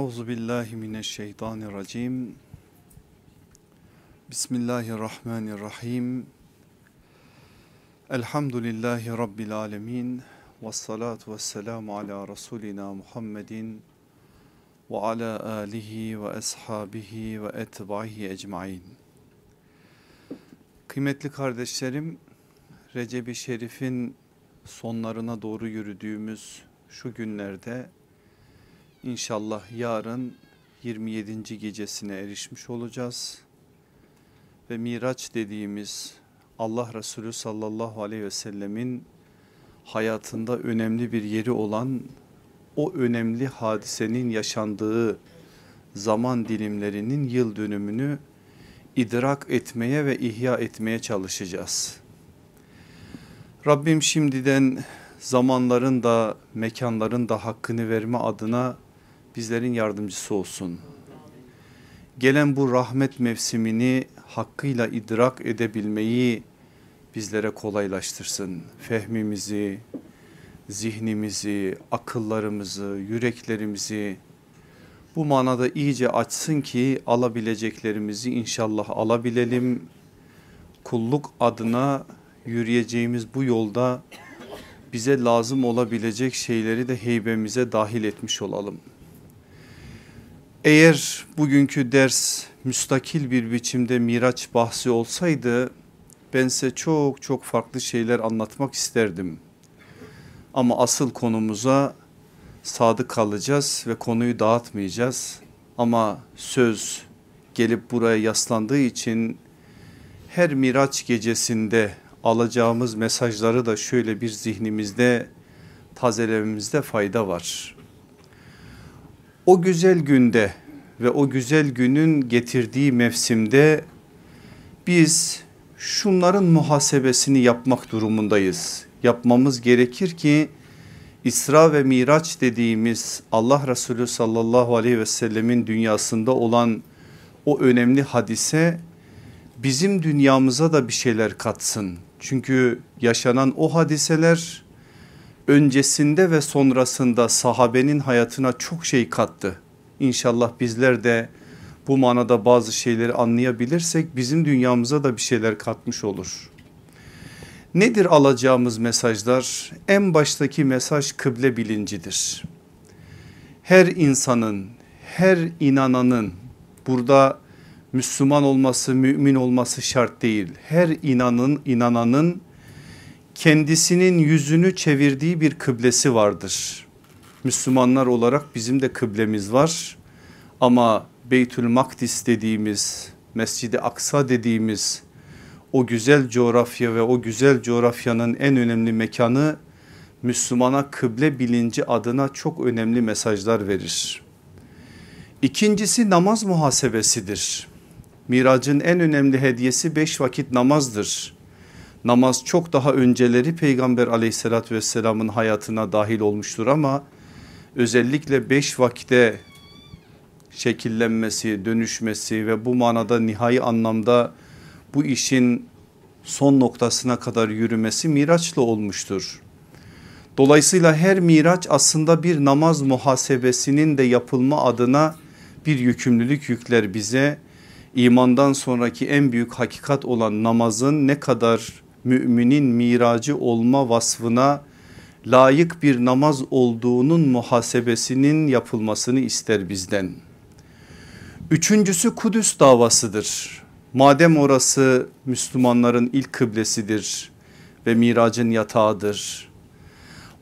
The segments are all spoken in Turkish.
Euzu billahi mineşşeytanirracim. Bismillahirrahmanirrahim. Elhamdülillahi rabbil alamin. Ves salatu vesselamu ala rasulina Muhammedin ve ala alihi ve ashabihi ve etbahi ecmaîn. Kıymetli kardeşlerim, Recep-i Şerif'in sonlarına doğru yürüdüğümüz şu günlerde İnşallah yarın 27. gecesine erişmiş olacağız. Ve Miraç dediğimiz Allah Resulü sallallahu aleyhi ve sellemin hayatında önemli bir yeri olan o önemli hadisenin yaşandığı zaman dilimlerinin yıl dönümünü idrak etmeye ve ihya etmeye çalışacağız. Rabbim şimdiden zamanların da mekanların da hakkını verme adına bizlerin yardımcısı olsun. Gelen bu rahmet mevsimini hakkıyla idrak edebilmeyi bizlere kolaylaştırsın. Fehmimizi, zihnimizi, akıllarımızı, yüreklerimizi bu manada iyice açsın ki alabileceklerimizi inşallah alabilelim. Kulluk adına yürüyeceğimiz bu yolda bize lazım olabilecek şeyleri de heybemize dahil etmiş olalım. Eğer bugünkü ders müstakil bir biçimde Miraç bahsi olsaydı ben size çok çok farklı şeyler anlatmak isterdim. Ama asıl konumuza sadık kalacağız ve konuyu dağıtmayacağız. Ama söz gelip buraya yaslandığı için her Miraç gecesinde alacağımız mesajları da şöyle bir zihnimizde tazelememizde fayda var o güzel günde ve o güzel günün getirdiği mevsimde biz şunların muhasebesini yapmak durumundayız. Yapmamız gerekir ki İsra ve Miraç dediğimiz Allah Resulü sallallahu aleyhi ve sellemin dünyasında olan o önemli hadise bizim dünyamıza da bir şeyler katsın. Çünkü yaşanan o hadiseler öncesinde ve sonrasında sahabenin hayatına çok şey kattı. İnşallah bizler de bu manada bazı şeyleri anlayabilirsek bizim dünyamıza da bir şeyler katmış olur. Nedir alacağımız mesajlar? En baştaki mesaj kıble bilincidir. Her insanın, her inananın burada Müslüman olması, mümin olması şart değil. Her inanın, inananın kendisinin yüzünü çevirdiği bir kıblesi vardır. Müslümanlar olarak bizim de kıblemiz var ama Beytül Makdis dediğimiz Mescid-i Aksa dediğimiz o güzel coğrafya ve o güzel coğrafyanın en önemli mekanı Müslümana kıble bilinci adına çok önemli mesajlar verir. İkincisi namaz muhasebesidir. Miracın en önemli hediyesi beş vakit namazdır namaz çok daha önceleri peygamber aleyhissalatü vesselamın hayatına dahil olmuştur ama özellikle beş vakte şekillenmesi dönüşmesi ve bu manada nihai anlamda bu işin son noktasına kadar yürümesi miraçla olmuştur. Dolayısıyla her miraç aslında bir namaz muhasebesinin de yapılma adına bir yükümlülük yükler bize. İmandan sonraki en büyük hakikat olan namazın ne kadar müminin miracı olma vasfına layık bir namaz olduğunun muhasebesinin yapılmasını ister bizden. Üçüncüsü Kudüs davasıdır. Madem orası Müslümanların ilk kıblesidir ve miracın yatağıdır.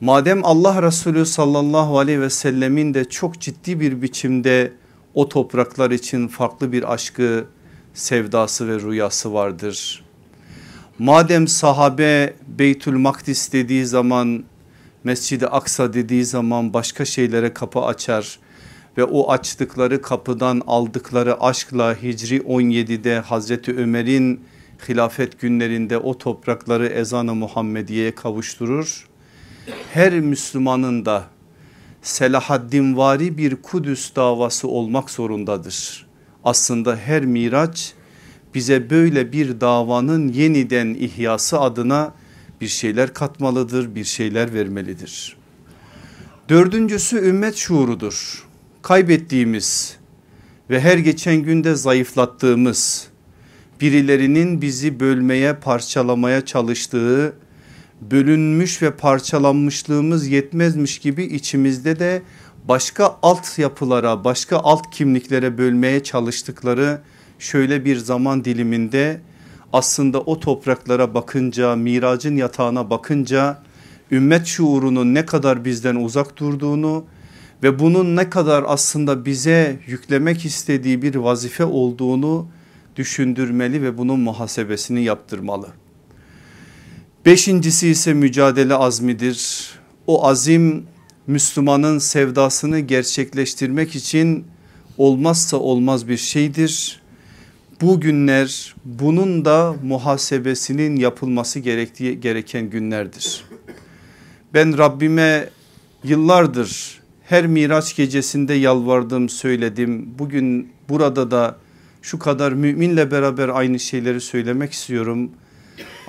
Madem Allah Resulü sallallahu aleyhi ve sellemin de çok ciddi bir biçimde o topraklar için farklı bir aşkı, sevdası ve rüyası vardır. Madem sahabe Beytül Makdis dediği zaman Mescid-i Aksa dediği zaman başka şeylere kapı açar ve o açtıkları kapıdan aldıkları aşkla Hicri 17'de Hazreti Ömer'in hilafet günlerinde o toprakları ezanı Muhammediye'ye kavuşturur. Her Müslümanın da Selahaddinvari bir Kudüs davası olmak zorundadır. Aslında her miraç bize böyle bir davanın yeniden ihyası adına bir şeyler katmalıdır, bir şeyler vermelidir. Dördüncüsü ümmet şuurudur. kaybettiğimiz ve her geçen günde zayıflattığımız birilerinin bizi bölmeye parçalamaya çalıştığı bölünmüş ve parçalanmışlığımız yetmezmiş gibi içimizde de başka alt yapılara başka alt kimliklere bölmeye çalıştıkları şöyle bir zaman diliminde aslında o topraklara bakınca miracın yatağına bakınca ümmet şuurunun ne kadar bizden uzak durduğunu ve bunun ne kadar aslında bize yüklemek istediği bir vazife olduğunu düşündürmeli ve bunun muhasebesini yaptırmalı. Beşincisi ise mücadele azmidir. O azim Müslümanın sevdasını gerçekleştirmek için olmazsa olmaz bir şeydir. Bu günler bunun da muhasebesinin yapılması gerektiği gereken günlerdir. Ben Rabbime yıllardır her Miraç gecesinde yalvardım söyledim. Bugün burada da şu kadar müminle beraber aynı şeyleri söylemek istiyorum.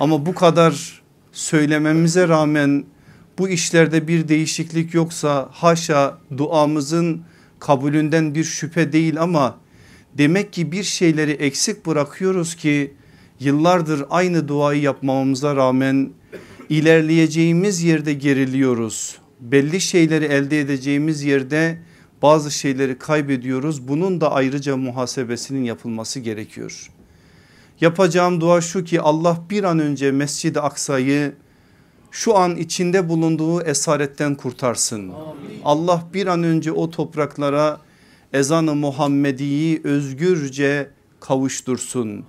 Ama bu kadar söylememize rağmen bu işlerde bir değişiklik yoksa haşa duamızın kabulünden bir şüphe değil ama demek ki bir şeyleri eksik bırakıyoruz ki yıllardır aynı duayı yapmamamıza rağmen ilerleyeceğimiz yerde geriliyoruz. Belli şeyleri elde edeceğimiz yerde bazı şeyleri kaybediyoruz. Bunun da ayrıca muhasebesinin yapılması gerekiyor. Yapacağım dua şu ki Allah bir an önce Mescid-i Aksa'yı şu an içinde bulunduğu esaretten kurtarsın. Amin. Allah bir an önce o topraklara ezanı Muhammedi'yi özgürce kavuştursun.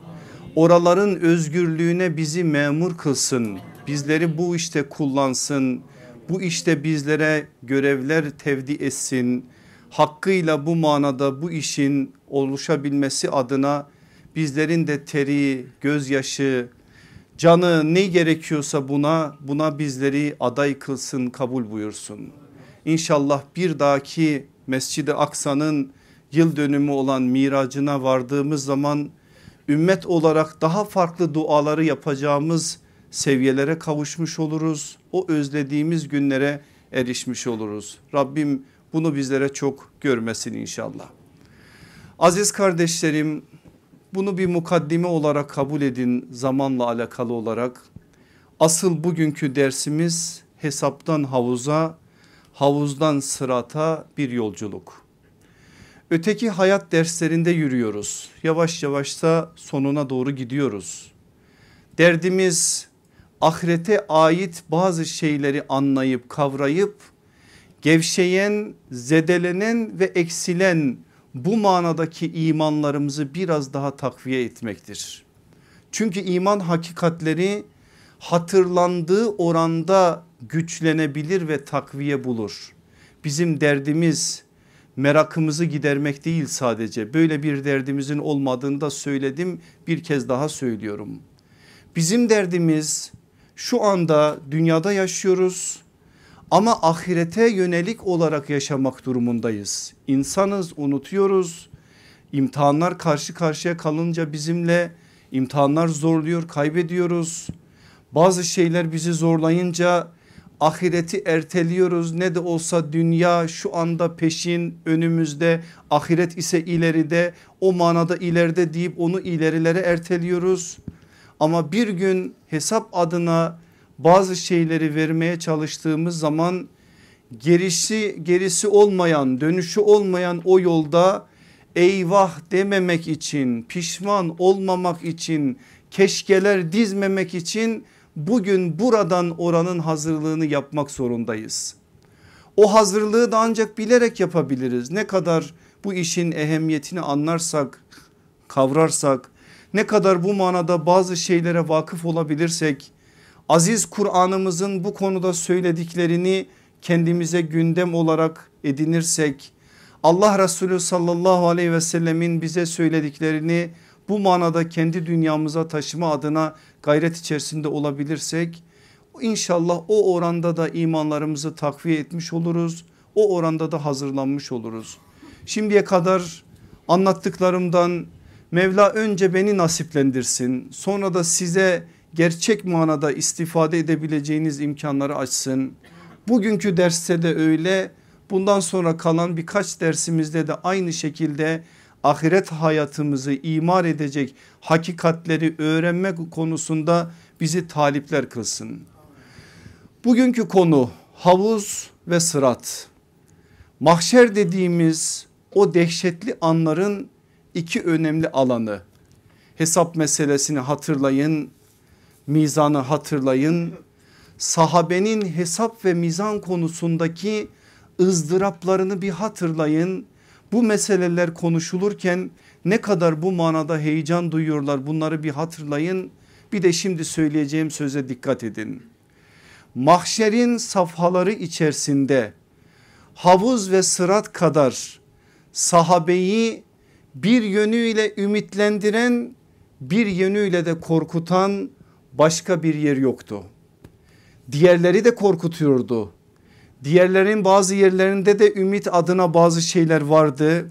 Oraların özgürlüğüne bizi memur kılsın. Bizleri bu işte kullansın. Bu işte bizlere görevler tevdi etsin. Hakkıyla bu manada bu işin oluşabilmesi adına bizlerin de teri, gözyaşı, canı ne gerekiyorsa buna buna bizleri aday kılsın kabul buyursun. İnşallah bir dahaki Mescid-i Aksa'nın yıl dönümü olan miracına vardığımız zaman ümmet olarak daha farklı duaları yapacağımız seviyelere kavuşmuş oluruz. O özlediğimiz günlere erişmiş oluruz. Rabbim bunu bizlere çok görmesin inşallah. Aziz kardeşlerim bunu bir mukaddime olarak kabul edin zamanla alakalı olarak. Asıl bugünkü dersimiz hesaptan havuza, havuzdan sırata bir yolculuk. Öteki hayat derslerinde yürüyoruz. Yavaş yavaş da sonuna doğru gidiyoruz. Derdimiz ahirete ait bazı şeyleri anlayıp kavrayıp gevşeyen, zedelenen ve eksilen bu manadaki imanlarımızı biraz daha takviye etmektir. Çünkü iman hakikatleri hatırlandığı oranda güçlenebilir ve takviye bulur. Bizim derdimiz merakımızı gidermek değil sadece böyle bir derdimizin olmadığını da söyledim bir kez daha söylüyorum. Bizim derdimiz şu anda dünyada yaşıyoruz ama ahirete yönelik olarak yaşamak durumundayız. İnsanız unutuyoruz. İmtihanlar karşı karşıya kalınca bizimle imtihanlar zorluyor kaybediyoruz. Bazı şeyler bizi zorlayınca ahireti erteliyoruz. Ne de olsa dünya şu anda peşin önümüzde ahiret ise ileride o manada ileride deyip onu ilerilere erteliyoruz. Ama bir gün hesap adına bazı şeyleri vermeye çalıştığımız zaman gerisi gerisi olmayan dönüşü olmayan o yolda eyvah dememek için pişman olmamak için keşkeler dizmemek için bugün buradan oranın hazırlığını yapmak zorundayız. O hazırlığı da ancak bilerek yapabiliriz. Ne kadar bu işin ehemmiyetini anlarsak, kavrarsak, ne kadar bu manada bazı şeylere vakıf olabilirsek aziz Kur'an'ımızın bu konuda söylediklerini kendimize gündem olarak edinirsek Allah Resulü sallallahu aleyhi ve sellemin bize söylediklerini bu manada kendi dünyamıza taşıma adına gayret içerisinde olabilirsek inşallah o oranda da imanlarımızı takviye etmiş oluruz. O oranda da hazırlanmış oluruz. Şimdiye kadar anlattıklarımdan Mevla önce beni nasiplendirsin sonra da size gerçek manada istifade edebileceğiniz imkanları açsın. Bugünkü derste de öyle bundan sonra kalan birkaç dersimizde de aynı şekilde ahiret hayatımızı imar edecek hakikatleri öğrenmek konusunda bizi talipler kılsın. Bugünkü konu havuz ve sırat. Mahşer dediğimiz o dehşetli anların iki önemli alanı. Hesap meselesini hatırlayın, mizanı hatırlayın. Sahabenin hesap ve mizan konusundaki ızdıraplarını bir hatırlayın. Bu meseleler konuşulurken ne kadar bu manada heyecan duyuyorlar bunları bir hatırlayın. Bir de şimdi söyleyeceğim söze dikkat edin. Mahşerin safhaları içerisinde havuz ve sırat kadar sahabeyi bir yönüyle ümitlendiren bir yönüyle de korkutan başka bir yer yoktu. Diğerleri de korkutuyordu. Diğerlerin bazı yerlerinde de ümit adına bazı şeyler vardı.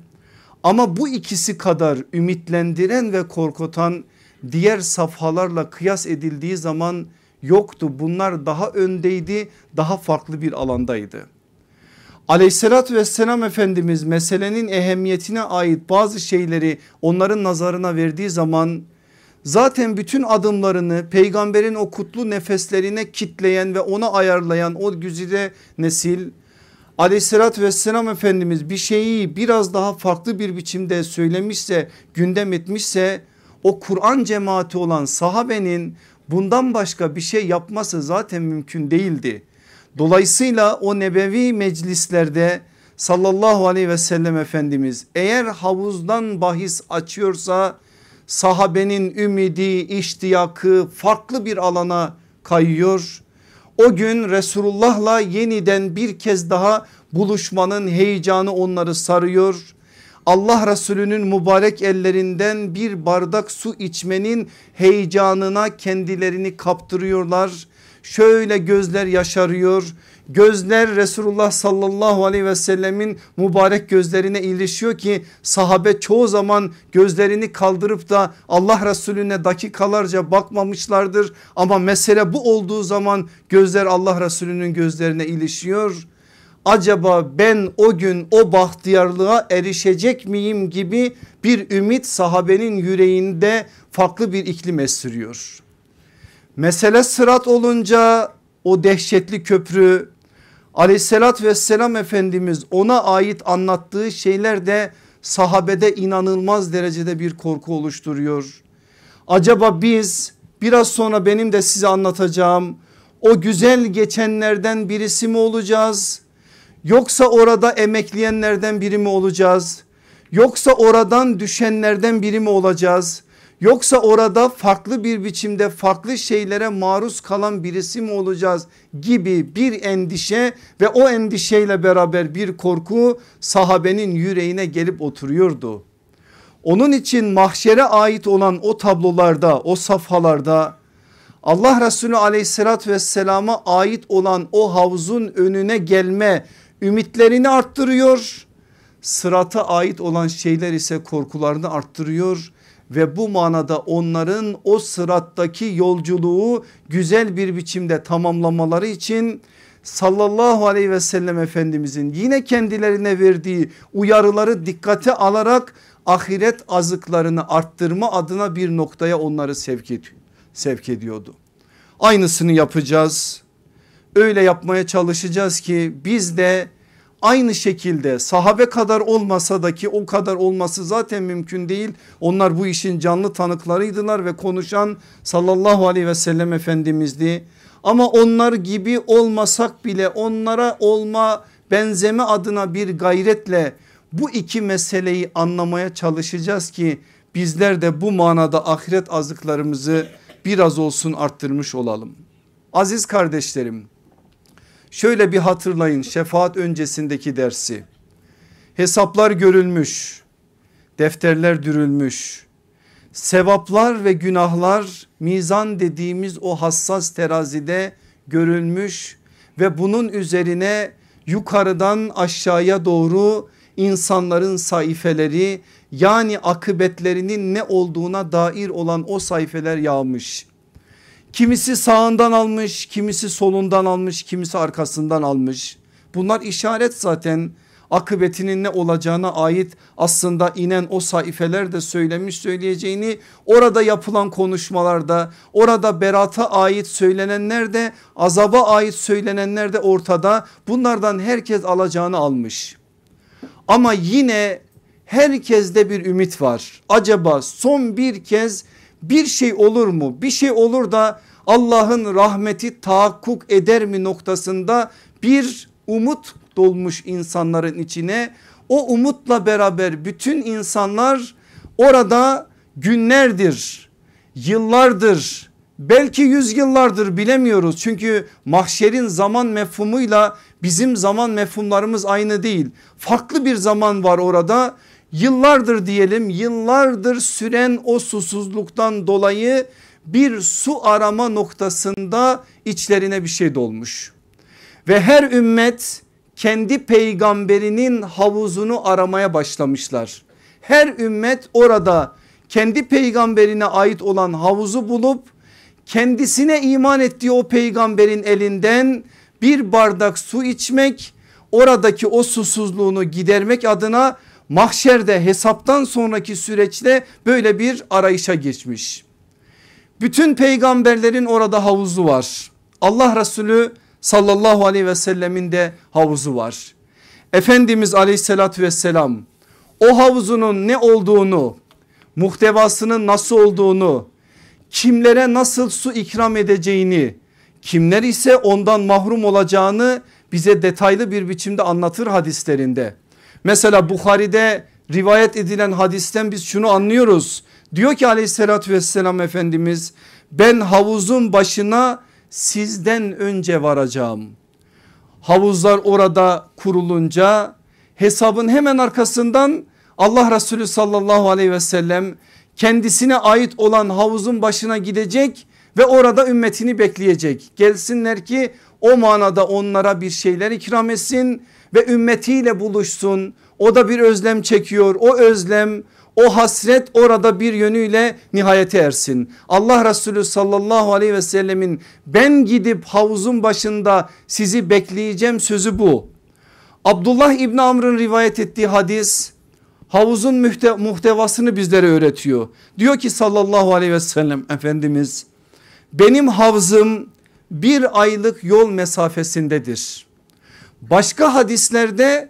Ama bu ikisi kadar ümitlendiren ve korkutan diğer safhalarla kıyas edildiği zaman yoktu. Bunlar daha öndeydi, daha farklı bir alandaydı. Aleyhissalatü vesselam Efendimiz meselenin ehemmiyetine ait bazı şeyleri onların nazarına verdiği zaman zaten bütün adımlarını peygamberin o kutlu nefeslerine kitleyen ve ona ayarlayan o güzide nesil aleyhissalatü vesselam Efendimiz bir şeyi biraz daha farklı bir biçimde söylemişse gündem etmişse o Kur'an cemaati olan sahabenin bundan başka bir şey yapması zaten mümkün değildi. Dolayısıyla o nebevi meclislerde sallallahu aleyhi ve sellem Efendimiz eğer havuzdan bahis açıyorsa sahabenin ümidi iştiyakı farklı bir alana kayıyor. O gün Resulullah'la yeniden bir kez daha buluşmanın heyecanı onları sarıyor. Allah Resulü'nün mübarek ellerinden bir bardak su içmenin heyecanına kendilerini kaptırıyorlar şöyle gözler yaşarıyor. Gözler Resulullah sallallahu aleyhi ve sellemin mübarek gözlerine ilişiyor ki sahabe çoğu zaman gözlerini kaldırıp da Allah Resulüne dakikalarca bakmamışlardır. Ama mesele bu olduğu zaman gözler Allah Resulünün gözlerine ilişiyor acaba ben o gün o bahtiyarlığa erişecek miyim gibi bir ümit sahabenin yüreğinde farklı bir iklim estiriyor. Mesele sırat olunca o dehşetli köprü aleyhissalat vesselam Efendimiz ona ait anlattığı şeyler de sahabede inanılmaz derecede bir korku oluşturuyor. Acaba biz biraz sonra benim de size anlatacağım o güzel geçenlerden birisi mi olacağız? Yoksa orada emekleyenlerden biri mi olacağız? Yoksa oradan düşenlerden biri mi olacağız? Yoksa orada farklı bir biçimde farklı şeylere maruz kalan birisi mi olacağız gibi bir endişe ve o endişeyle beraber bir korku sahabenin yüreğine gelip oturuyordu. Onun için mahşere ait olan o tablolarda o safhalarda Allah Resulü aleyhissalatü vesselama ait olan o havuzun önüne gelme ümitlerini arttırıyor. Sırata ait olan şeyler ise korkularını arttırıyor ve bu manada onların o sırattaki yolculuğu güzel bir biçimde tamamlamaları için sallallahu aleyhi ve sellem efendimizin yine kendilerine verdiği uyarıları dikkate alarak ahiret azıklarını arttırma adına bir noktaya onları sevk, ediyor, sevk ediyordu. Aynısını yapacağız. Öyle yapmaya çalışacağız ki biz de Aynı şekilde sahabe kadar olmasa da ki o kadar olması zaten mümkün değil. Onlar bu işin canlı tanıklarıydılar ve konuşan sallallahu aleyhi ve sellem efendimizdi. Ama onlar gibi olmasak bile onlara olma benzeme adına bir gayretle bu iki meseleyi anlamaya çalışacağız ki bizler de bu manada ahiret azıklarımızı biraz olsun arttırmış olalım. Aziz kardeşlerim Şöyle bir hatırlayın şefaat öncesindeki dersi. Hesaplar görülmüş, defterler dürülmüş, sevaplar ve günahlar mizan dediğimiz o hassas terazide görülmüş ve bunun üzerine yukarıdan aşağıya doğru insanların sayfeleri yani akıbetlerinin ne olduğuna dair olan o sayfeler yağmış. Kimisi sağından almış, kimisi solundan almış, kimisi arkasından almış. Bunlar işaret zaten akıbetinin ne olacağına ait aslında inen o sayfeler de söylemiş söyleyeceğini orada yapılan konuşmalarda orada berata ait söylenenler de azaba ait söylenenler de ortada bunlardan herkes alacağını almış. Ama yine herkeste bir ümit var. Acaba son bir kez bir şey olur mu? Bir şey olur da Allah'ın rahmeti tahakkuk eder mi noktasında bir umut dolmuş insanların içine. O umutla beraber bütün insanlar orada günlerdir, yıllardır, belki yüzyıllardır bilemiyoruz. Çünkü mahşerin zaman mefhumuyla bizim zaman mefhumlarımız aynı değil. Farklı bir zaman var orada. Yıllardır diyelim yıllardır süren o susuzluktan dolayı bir su arama noktasında içlerine bir şey dolmuş. Ve her ümmet kendi peygamberinin havuzunu aramaya başlamışlar. Her ümmet orada kendi peygamberine ait olan havuzu bulup kendisine iman ettiği o peygamberin elinden bir bardak su içmek oradaki o susuzluğunu gidermek adına mahşerde hesaptan sonraki süreçte böyle bir arayışa geçmiş. Bütün peygamberlerin orada havuzu var. Allah Resulü sallallahu aleyhi ve sellemin de havuzu var. Efendimiz aleyhissalatü vesselam o havuzunun ne olduğunu muhtevasının nasıl olduğunu kimlere nasıl su ikram edeceğini kimler ise ondan mahrum olacağını bize detaylı bir biçimde anlatır hadislerinde. Mesela Bukhari'de rivayet edilen hadisten biz şunu anlıyoruz. Diyor ki aleyhissalatü vesselam Efendimiz ben havuzun başına sizden önce varacağım. Havuzlar orada kurulunca hesabın hemen arkasından Allah Resulü sallallahu aleyhi ve sellem kendisine ait olan havuzun başına gidecek ve orada ümmetini bekleyecek. Gelsinler ki o manada onlara bir şeyler ikram etsin ve ümmetiyle buluşsun. O da bir özlem çekiyor. O özlem o hasret orada bir yönüyle nihayete ersin. Allah Resulü sallallahu aleyhi ve sellemin ben gidip havuzun başında sizi bekleyeceğim sözü bu. Abdullah İbni Amr'ın rivayet ettiği hadis havuzun muhte muhtevasını bizlere öğretiyor. Diyor ki sallallahu aleyhi ve sellem Efendimiz benim havzım bir aylık yol mesafesindedir. Başka hadislerde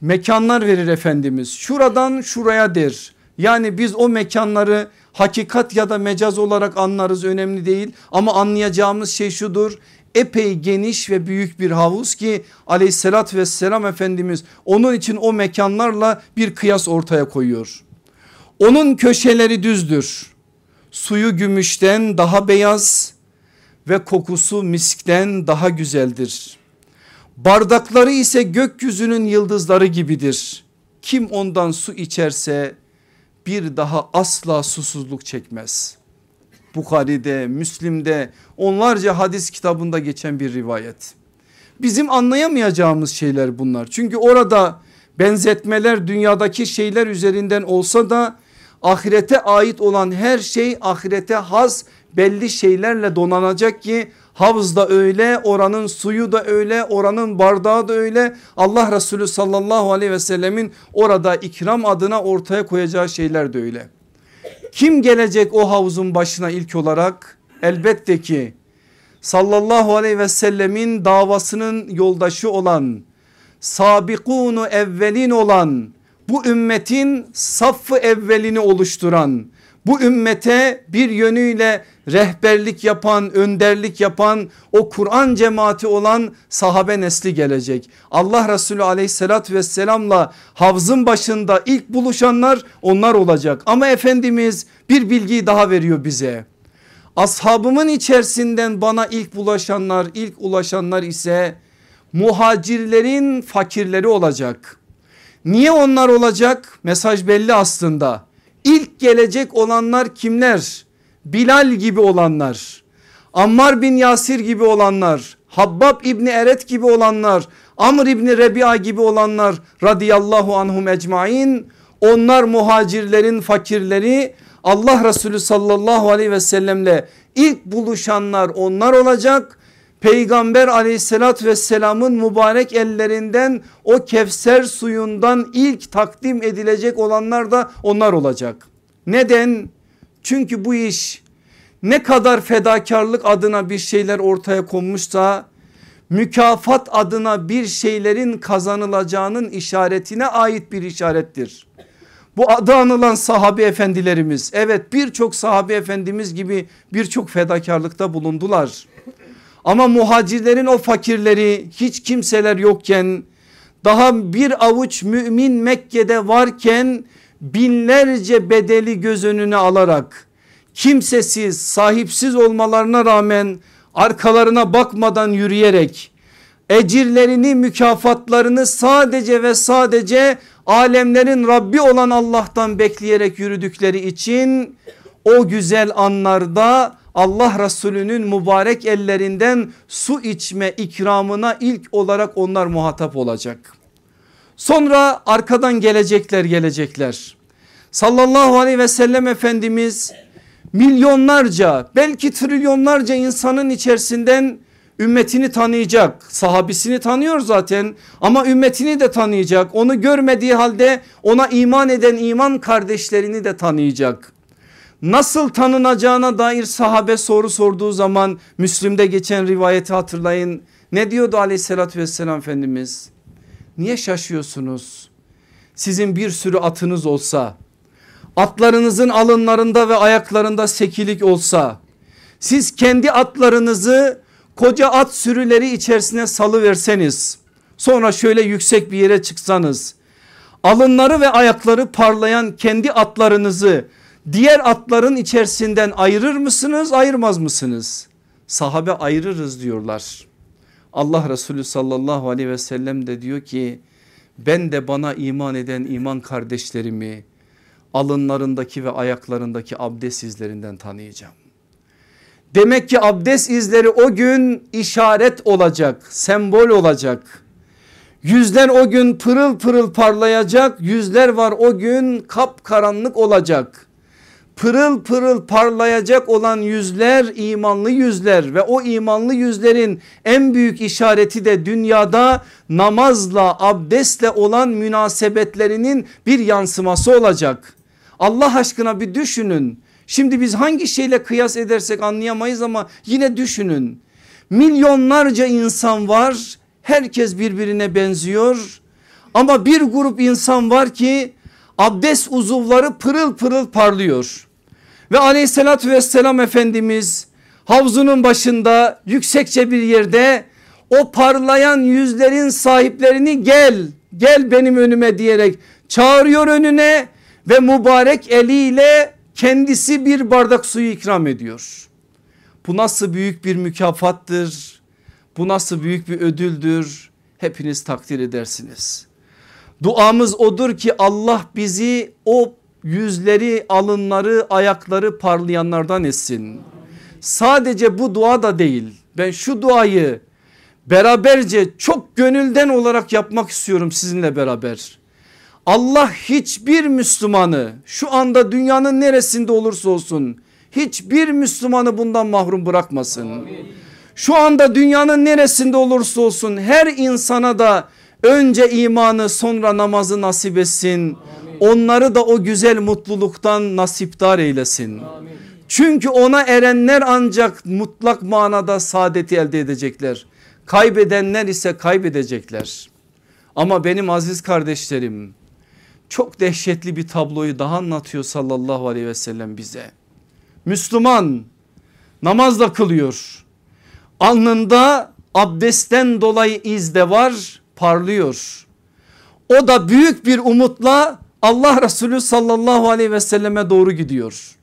mekanlar verir Efendimiz. Şuradan şuraya der. Yani biz o mekanları hakikat ya da mecaz olarak anlarız önemli değil. Ama anlayacağımız şey şudur. Epey geniş ve büyük bir havuz ki aleyhissalatü vesselam Efendimiz onun için o mekanlarla bir kıyas ortaya koyuyor. Onun köşeleri düzdür. Suyu gümüşten daha beyaz ve kokusu miskten daha güzeldir. Bardakları ise gökyüzünün yıldızları gibidir. Kim ondan su içerse bir daha asla susuzluk çekmez. Bukhari'de, Müslim'de onlarca hadis kitabında geçen bir rivayet. Bizim anlayamayacağımız şeyler bunlar. Çünkü orada benzetmeler dünyadaki şeyler üzerinden olsa da ahirete ait olan her şey ahirete has belli şeylerle donanacak ki Havuzda öyle oranın suyu da öyle oranın bardağı da öyle Allah Resulü sallallahu aleyhi ve sellemin orada ikram adına ortaya koyacağı şeyler de öyle. Kim gelecek o havuzun başına ilk olarak? Elbette ki sallallahu aleyhi ve sellemin davasının yoldaşı olan sabikunu evvelin olan bu ümmetin saffı evvelini oluşturan bu ümmete bir yönüyle rehberlik yapan önderlik yapan o Kur'an cemaati olan sahabe nesli gelecek. Allah Resulü aleyhissalatü vesselamla havzın başında ilk buluşanlar onlar olacak. Ama Efendimiz bir bilgiyi daha veriyor bize. Ashabımın içerisinden bana ilk bulaşanlar ilk ulaşanlar ise muhacirlerin fakirleri olacak. Niye onlar olacak? Mesaj belli aslında. İlk gelecek olanlar kimler? Bilal gibi olanlar, Ammar bin Yasir gibi olanlar, Habbab İbni Eret gibi olanlar, Amr İbni Rebi'a gibi olanlar radıyallahu anhum ecmain onlar muhacirlerin fakirleri. Allah Resulü sallallahu aleyhi ve sellemle ilk buluşanlar onlar olacak Peygamber aleyhissalatü vesselamın mübarek ellerinden o Kevser suyundan ilk takdim edilecek olanlar da onlar olacak. Neden? Çünkü bu iş ne kadar fedakarlık adına bir şeyler ortaya konmuşsa mükafat adına bir şeylerin kazanılacağının işaretine ait bir işarettir. Bu adı anılan sahabe efendilerimiz evet birçok sahabe efendimiz gibi birçok fedakarlıkta bulundular. Ama muhacirlerin o fakirleri hiç kimseler yokken daha bir avuç mümin Mekke'de varken binlerce bedeli göz önüne alarak kimsesiz sahipsiz olmalarına rağmen arkalarına bakmadan yürüyerek ecirlerini mükafatlarını sadece ve sadece alemlerin Rabbi olan Allah'tan bekleyerek yürüdükleri için o güzel anlarda Allah Resulü'nün mübarek ellerinden su içme ikramına ilk olarak onlar muhatap olacak. Sonra arkadan gelecekler gelecekler. Sallallahu aleyhi ve sellem Efendimiz milyonlarca belki trilyonlarca insanın içerisinden ümmetini tanıyacak. Sahabisini tanıyor zaten ama ümmetini de tanıyacak. Onu görmediği halde ona iman eden iman kardeşlerini de tanıyacak. Nasıl tanınacağına dair sahabe soru sorduğu zaman Müslüm'de geçen rivayeti hatırlayın. Ne diyordu aleyhissalatü vesselam Efendimiz? Niye şaşıyorsunuz? Sizin bir sürü atınız olsa atlarınızın alınlarında ve ayaklarında sekilik olsa siz kendi atlarınızı koca at sürüleri içerisine salı verseniz sonra şöyle yüksek bir yere çıksanız alınları ve ayakları parlayan kendi atlarınızı diğer atların içerisinden ayırır mısınız ayırmaz mısınız? Sahabe ayırırız diyorlar. Allah Resulü sallallahu aleyhi ve sellem de diyor ki ben de bana iman eden iman kardeşlerimi alınlarındaki ve ayaklarındaki abdest izlerinden tanıyacağım. Demek ki abdest izleri o gün işaret olacak, sembol olacak. Yüzler o gün pırıl pırıl parlayacak, yüzler var o gün kapkaranlık olacak. Pırıl pırıl parlayacak olan yüzler imanlı yüzler ve o imanlı yüzlerin en büyük işareti de dünyada namazla abdestle olan münasebetlerinin bir yansıması olacak. Allah aşkına bir düşünün. Şimdi biz hangi şeyle kıyas edersek anlayamayız ama yine düşünün. Milyonlarca insan var. Herkes birbirine benziyor. Ama bir grup insan var ki abdest uzuvları pırıl pırıl parlıyor. Ve aleyhissalatü vesselam Efendimiz havzunun başında yüksekçe bir yerde o parlayan yüzlerin sahiplerini gel gel benim önüme diyerek çağırıyor önüne ve mübarek eliyle kendisi bir bardak suyu ikram ediyor. Bu nasıl büyük bir mükafattır? Bu nasıl büyük bir ödüldür? Hepiniz takdir edersiniz. Duamız odur ki Allah bizi o yüzleri, alınları, ayakları parlayanlardan etsin. Sadece bu dua da değil. Ben şu duayı beraberce çok gönülden olarak yapmak istiyorum sizinle beraber. Allah hiçbir Müslümanı şu anda dünyanın neresinde olursa olsun hiçbir Müslümanı bundan mahrum bırakmasın. Şu anda dünyanın neresinde olursa olsun her insana da önce imanı sonra namazı nasip etsin. Onları da o güzel mutluluktan nasipdar eylesin. Çünkü ona erenler ancak mutlak manada saadeti elde edecekler. Kaybedenler ise kaybedecekler. Ama benim aziz kardeşlerim çok dehşetli bir tabloyu daha anlatıyor sallallahu aleyhi ve sellem bize. Müslüman namaz da kılıyor. Alnında abdestten dolayı iz de var parlıyor. O da büyük bir umutla Allah Resulü sallallahu aleyhi ve selleme doğru gidiyor.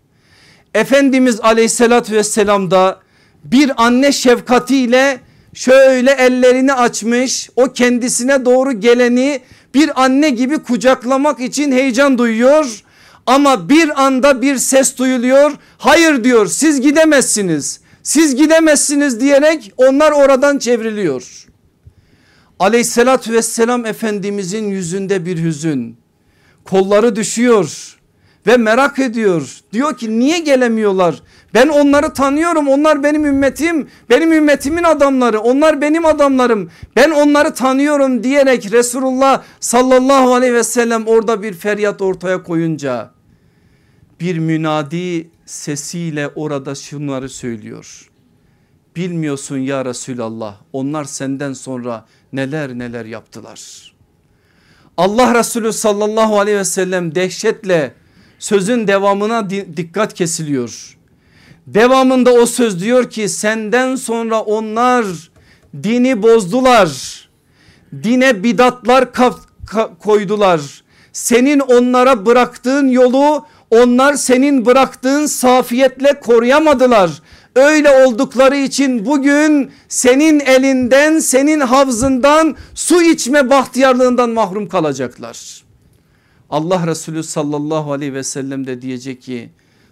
Efendimiz aleyhissalatü vesselam da bir anne şefkatiyle şöyle ellerini açmış o kendisine doğru geleni bir anne gibi kucaklamak için heyecan duyuyor. Ama bir anda bir ses duyuluyor. Hayır diyor siz gidemezsiniz. Siz gidemezsiniz diyerek onlar oradan çevriliyor. Aleyhissalatü vesselam Efendimizin yüzünde bir hüzün. Kolları düşüyor ve merak ediyor. Diyor ki niye gelemiyorlar? Ben onları tanıyorum onlar benim ümmetim benim ümmetimin adamları onlar benim adamlarım ben onları tanıyorum diyerek Resulullah sallallahu aleyhi ve sellem orada bir feryat ortaya koyunca bir münadi sesiyle orada şunları söylüyor. Bilmiyorsun ya Resulallah onlar senden sonra neler neler yaptılar. Allah Resulü sallallahu aleyhi ve sellem dehşetle sözün devamına dikkat kesiliyor. Devamında o söz diyor ki senden sonra onlar dini bozdular. Dine bidatlar koydular. Senin onlara bıraktığın yolu onlar senin bıraktığın safiyetle koruyamadılar. Öyle oldukları için bugün senin elinden senin havzından su içme bahtiyarlığından mahrum kalacaklar. Allah Resulü sallallahu aleyhi ve sellem de diyecek ki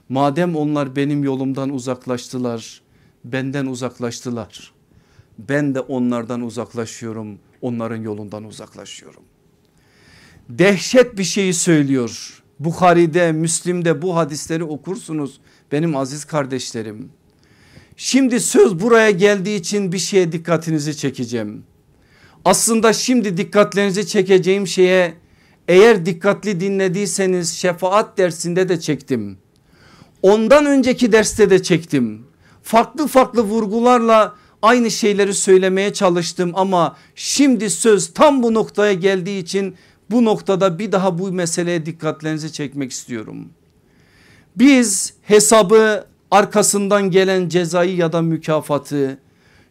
madem onlar benim yolumdan uzaklaştılar benden uzaklaştılar. Ben de onlardan uzaklaşıyorum onların yolundan uzaklaşıyorum. Dehşet bir şeyi söylüyor. Bukhari'de Müslim'de bu hadisleri okursunuz benim aziz kardeşlerim. Şimdi söz buraya geldiği için bir şeye dikkatinizi çekeceğim. Aslında şimdi dikkatlerinizi çekeceğim şeye eğer dikkatli dinlediyseniz şefaat dersinde de çektim. Ondan önceki derste de çektim. Farklı farklı vurgularla aynı şeyleri söylemeye çalıştım ama şimdi söz tam bu noktaya geldiği için bu noktada bir daha bu meseleye dikkatlerinizi çekmek istiyorum. Biz hesabı arkasından gelen cezayı ya da mükafatı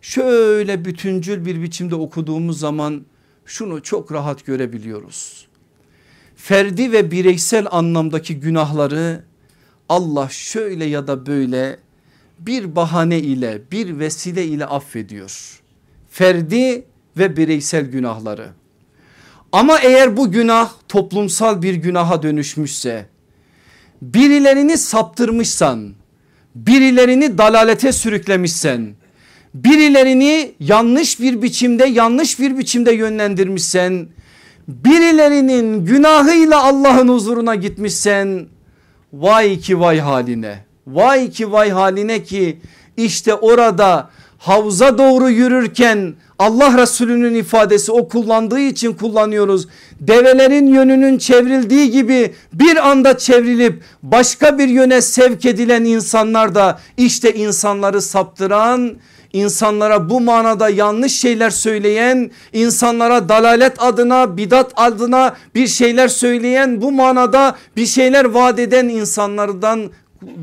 şöyle bütüncül bir biçimde okuduğumuz zaman şunu çok rahat görebiliyoruz. Ferdi ve bireysel anlamdaki günahları Allah şöyle ya da böyle bir bahane ile bir vesile ile affediyor. Ferdi ve bireysel günahları. Ama eğer bu günah toplumsal bir günaha dönüşmüşse birilerini saptırmışsan birilerini dalalete sürüklemişsen birilerini yanlış bir biçimde yanlış bir biçimde yönlendirmişsen birilerinin günahıyla Allah'ın huzuruna gitmişsen vay ki vay haline vay ki vay haline ki işte orada havza doğru yürürken Allah Resulü'nün ifadesi o kullandığı için kullanıyoruz. Develerin yönünün çevrildiği gibi bir anda çevrilip başka bir yöne sevk edilen insanlar da işte insanları saptıran insanlara bu manada yanlış şeyler söyleyen insanlara dalalet adına bidat adına bir şeyler söyleyen bu manada bir şeyler vaat eden insanlardan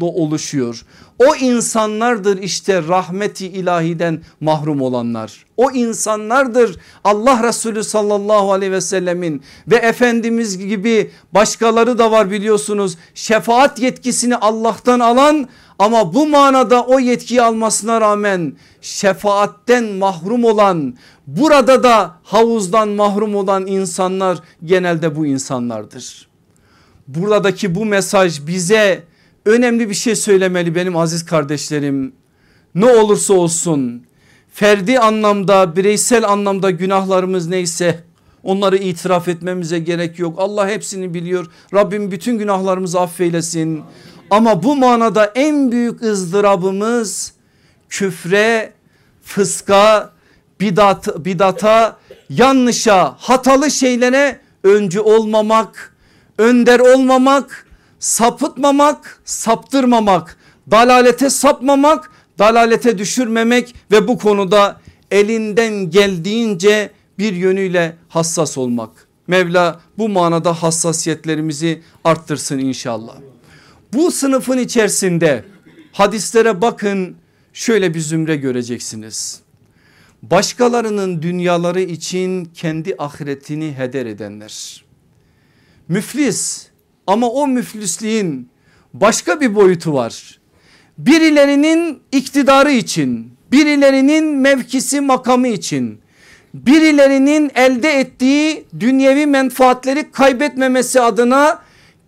da oluşuyor. O insanlardır işte rahmeti ilahiden mahrum olanlar. O insanlardır Allah Resulü sallallahu aleyhi ve sellemin ve Efendimiz gibi başkaları da var biliyorsunuz. Şefaat yetkisini Allah'tan alan ama bu manada o yetkiyi almasına rağmen şefaatten mahrum olan burada da havuzdan mahrum olan insanlar genelde bu insanlardır. Buradaki bu mesaj bize önemli bir şey söylemeli benim aziz kardeşlerim. Ne olursa olsun ferdi anlamda bireysel anlamda günahlarımız neyse onları itiraf etmemize gerek yok. Allah hepsini biliyor. Rabbim bütün günahlarımızı affeylesin. Ama bu manada en büyük ızdırabımız küfre, fıska, bidat, bidata, yanlışa, hatalı şeylere öncü olmamak, önder olmamak sapıtmamak, saptırmamak, dalalete sapmamak, dalalete düşürmemek ve bu konuda elinden geldiğince bir yönüyle hassas olmak. Mevla bu manada hassasiyetlerimizi arttırsın inşallah. Bu sınıfın içerisinde hadislere bakın şöyle bir zümre göreceksiniz. Başkalarının dünyaları için kendi ahiretini heder edenler. Müflis ama o müflisliğin başka bir boyutu var. Birilerinin iktidarı için, birilerinin mevkisi makamı için, birilerinin elde ettiği dünyevi menfaatleri kaybetmemesi adına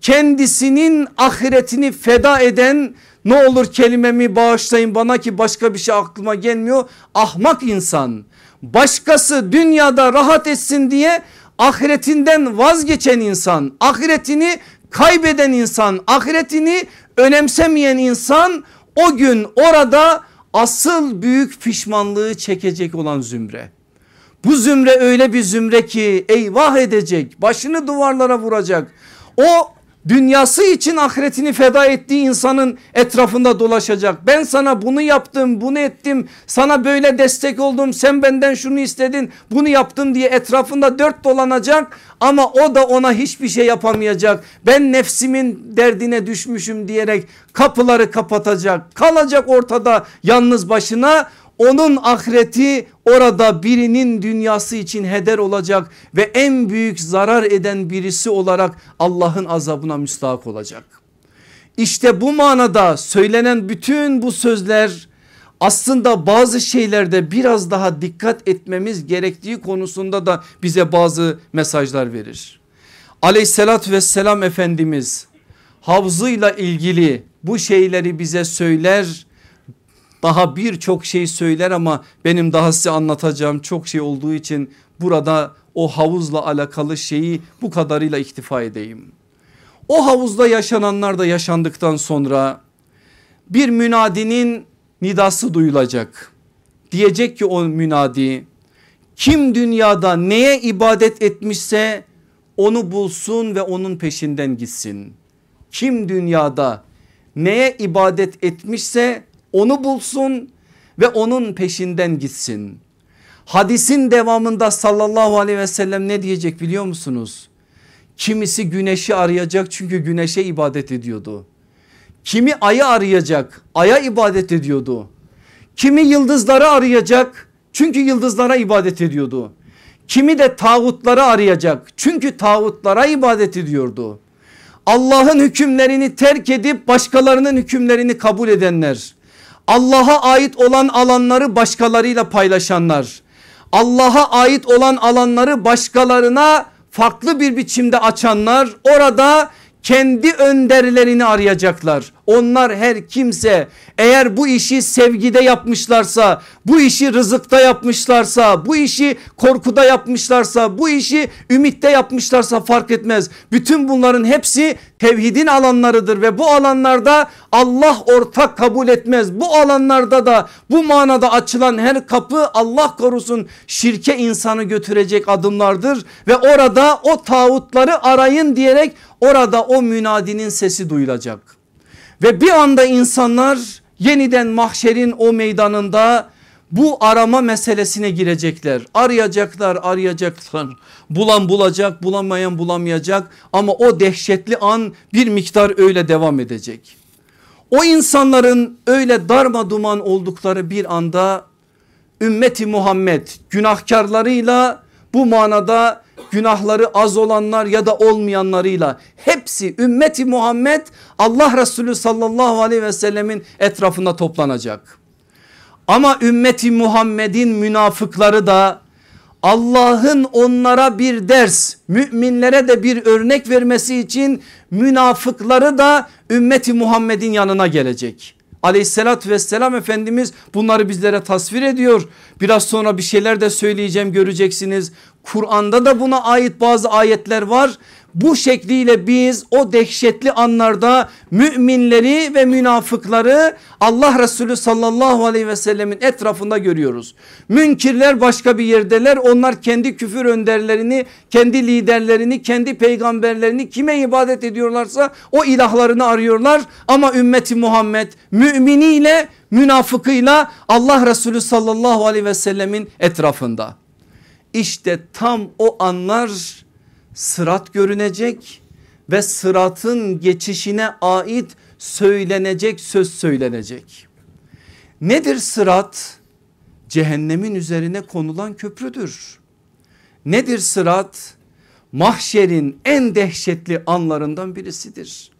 kendisinin ahiretini feda eden ne olur kelimemi bağışlayın bana ki başka bir şey aklıma gelmiyor. Ahmak insan başkası dünyada rahat etsin diye ahiretinden vazgeçen insan ahiretini kaybeden insan ahiretini önemsemeyen insan o gün orada asıl büyük pişmanlığı çekecek olan zümre. Bu zümre öyle bir zümre ki eyvah edecek başını duvarlara vuracak. O dünyası için ahiretini feda ettiği insanın etrafında dolaşacak. Ben sana bunu yaptım bunu ettim sana böyle destek oldum sen benden şunu istedin bunu yaptım diye etrafında dört dolanacak ama o da ona hiçbir şey yapamayacak. Ben nefsimin derdine düşmüşüm diyerek kapıları kapatacak kalacak ortada yalnız başına onun ahireti orada birinin dünyası için heder olacak ve en büyük zarar eden birisi olarak Allah'ın azabına müstahak olacak. İşte bu manada söylenen bütün bu sözler aslında bazı şeylerde biraz daha dikkat etmemiz gerektiği konusunda da bize bazı mesajlar verir. Aleyhissalatü vesselam Efendimiz havzıyla ilgili bu şeyleri bize söyler daha birçok şey söyler ama benim daha size anlatacağım çok şey olduğu için burada o havuzla alakalı şeyi bu kadarıyla iktifa edeyim. O havuzda yaşananlar da yaşandıktan sonra bir münadinin nidası duyulacak. Diyecek ki o münadi kim dünyada neye ibadet etmişse onu bulsun ve onun peşinden gitsin. Kim dünyada neye ibadet etmişse onu bulsun ve onun peşinden gitsin. Hadisin devamında sallallahu aleyhi ve sellem ne diyecek biliyor musunuz? Kimisi güneşi arayacak çünkü güneşe ibadet ediyordu. Kimi ayı arayacak aya ibadet ediyordu. Kimi yıldızları arayacak çünkü yıldızlara ibadet ediyordu. Kimi de tağutları arayacak çünkü tağutlara ibadet ediyordu. Allah'ın hükümlerini terk edip başkalarının hükümlerini kabul edenler Allah'a ait olan alanları başkalarıyla paylaşanlar. Allah'a ait olan alanları başkalarına farklı bir biçimde açanlar orada kendi önderlerini arayacaklar. Onlar her kimse eğer bu işi sevgide yapmışlarsa, bu işi rızıkta yapmışlarsa, bu işi korkuda yapmışlarsa, bu işi ümitte yapmışlarsa fark etmez. Bütün bunların hepsi tevhidin alanlarıdır ve bu alanlarda Allah ortak kabul etmez. Bu alanlarda da bu manada açılan her kapı Allah korusun şirke insanı götürecek adımlardır ve orada o tağutları arayın diyerek orada o münadinin sesi duyulacak. Ve bir anda insanlar yeniden mahşerin o meydanında bu arama meselesine girecekler. Arayacaklar arayacaklar bulan bulacak bulamayan bulamayacak ama o dehşetli an bir miktar öyle devam edecek. O insanların öyle darma duman oldukları bir anda ümmeti Muhammed günahkarlarıyla bu manada günahları az olanlar ya da olmayanlarıyla hepsi ümmeti Muhammed Allah Resulü sallallahu aleyhi ve sellemin etrafında toplanacak. Ama ümmeti Muhammed'in münafıkları da Allah'ın onlara bir ders müminlere de bir örnek vermesi için münafıkları da ümmeti Muhammed'in yanına gelecek. Aleyhissalatü vesselam Efendimiz bunları bizlere tasvir ediyor. Biraz sonra bir şeyler de söyleyeceğim göreceksiniz. Kur'an'da da buna ait bazı ayetler var bu şekliyle biz o dehşetli anlarda müminleri ve münafıkları Allah Resulü sallallahu aleyhi ve sellemin etrafında görüyoruz. Münkirler başka bir yerdeler onlar kendi küfür önderlerini kendi liderlerini kendi peygamberlerini kime ibadet ediyorlarsa o ilahlarını arıyorlar. Ama ümmeti Muhammed müminiyle münafıkıyla Allah Resulü sallallahu aleyhi ve sellemin etrafında. İşte tam o anlar sırat görünecek ve sıratın geçişine ait söylenecek söz söylenecek. Nedir sırat? Cehennemin üzerine konulan köprüdür. Nedir sırat? Mahşerin en dehşetli anlarından birisidir.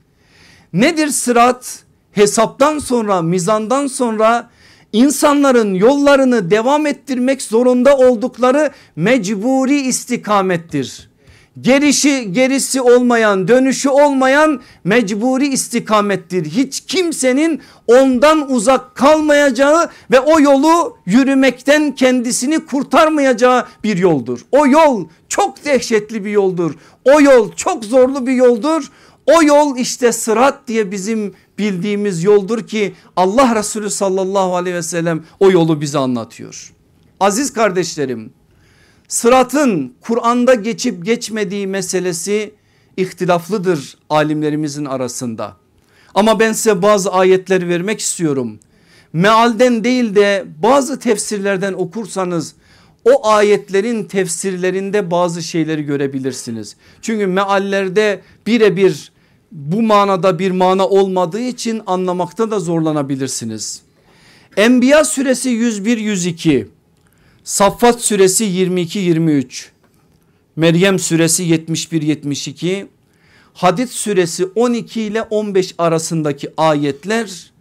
Nedir sırat? Hesaptan sonra mizandan sonra insanların yollarını devam ettirmek zorunda oldukları mecburi istikamettir gerişi gerisi olmayan dönüşü olmayan mecburi istikamettir. Hiç kimsenin ondan uzak kalmayacağı ve o yolu yürümekten kendisini kurtarmayacağı bir yoldur. O yol çok dehşetli bir yoldur. O yol çok zorlu bir yoldur. O yol işte sırat diye bizim bildiğimiz yoldur ki Allah Resulü sallallahu aleyhi ve sellem o yolu bize anlatıyor. Aziz kardeşlerim sıratın Kur'an'da geçip geçmediği meselesi ihtilaflıdır alimlerimizin arasında. Ama ben size bazı ayetler vermek istiyorum. Mealden değil de bazı tefsirlerden okursanız o ayetlerin tefsirlerinde bazı şeyleri görebilirsiniz. Çünkü meallerde birebir bu manada bir mana olmadığı için anlamakta da zorlanabilirsiniz. Enbiya suresi 101-102, Saffat suresi 22-23, Meryem suresi 71-72, Hadid suresi 12 ile 15 arasındaki ayetler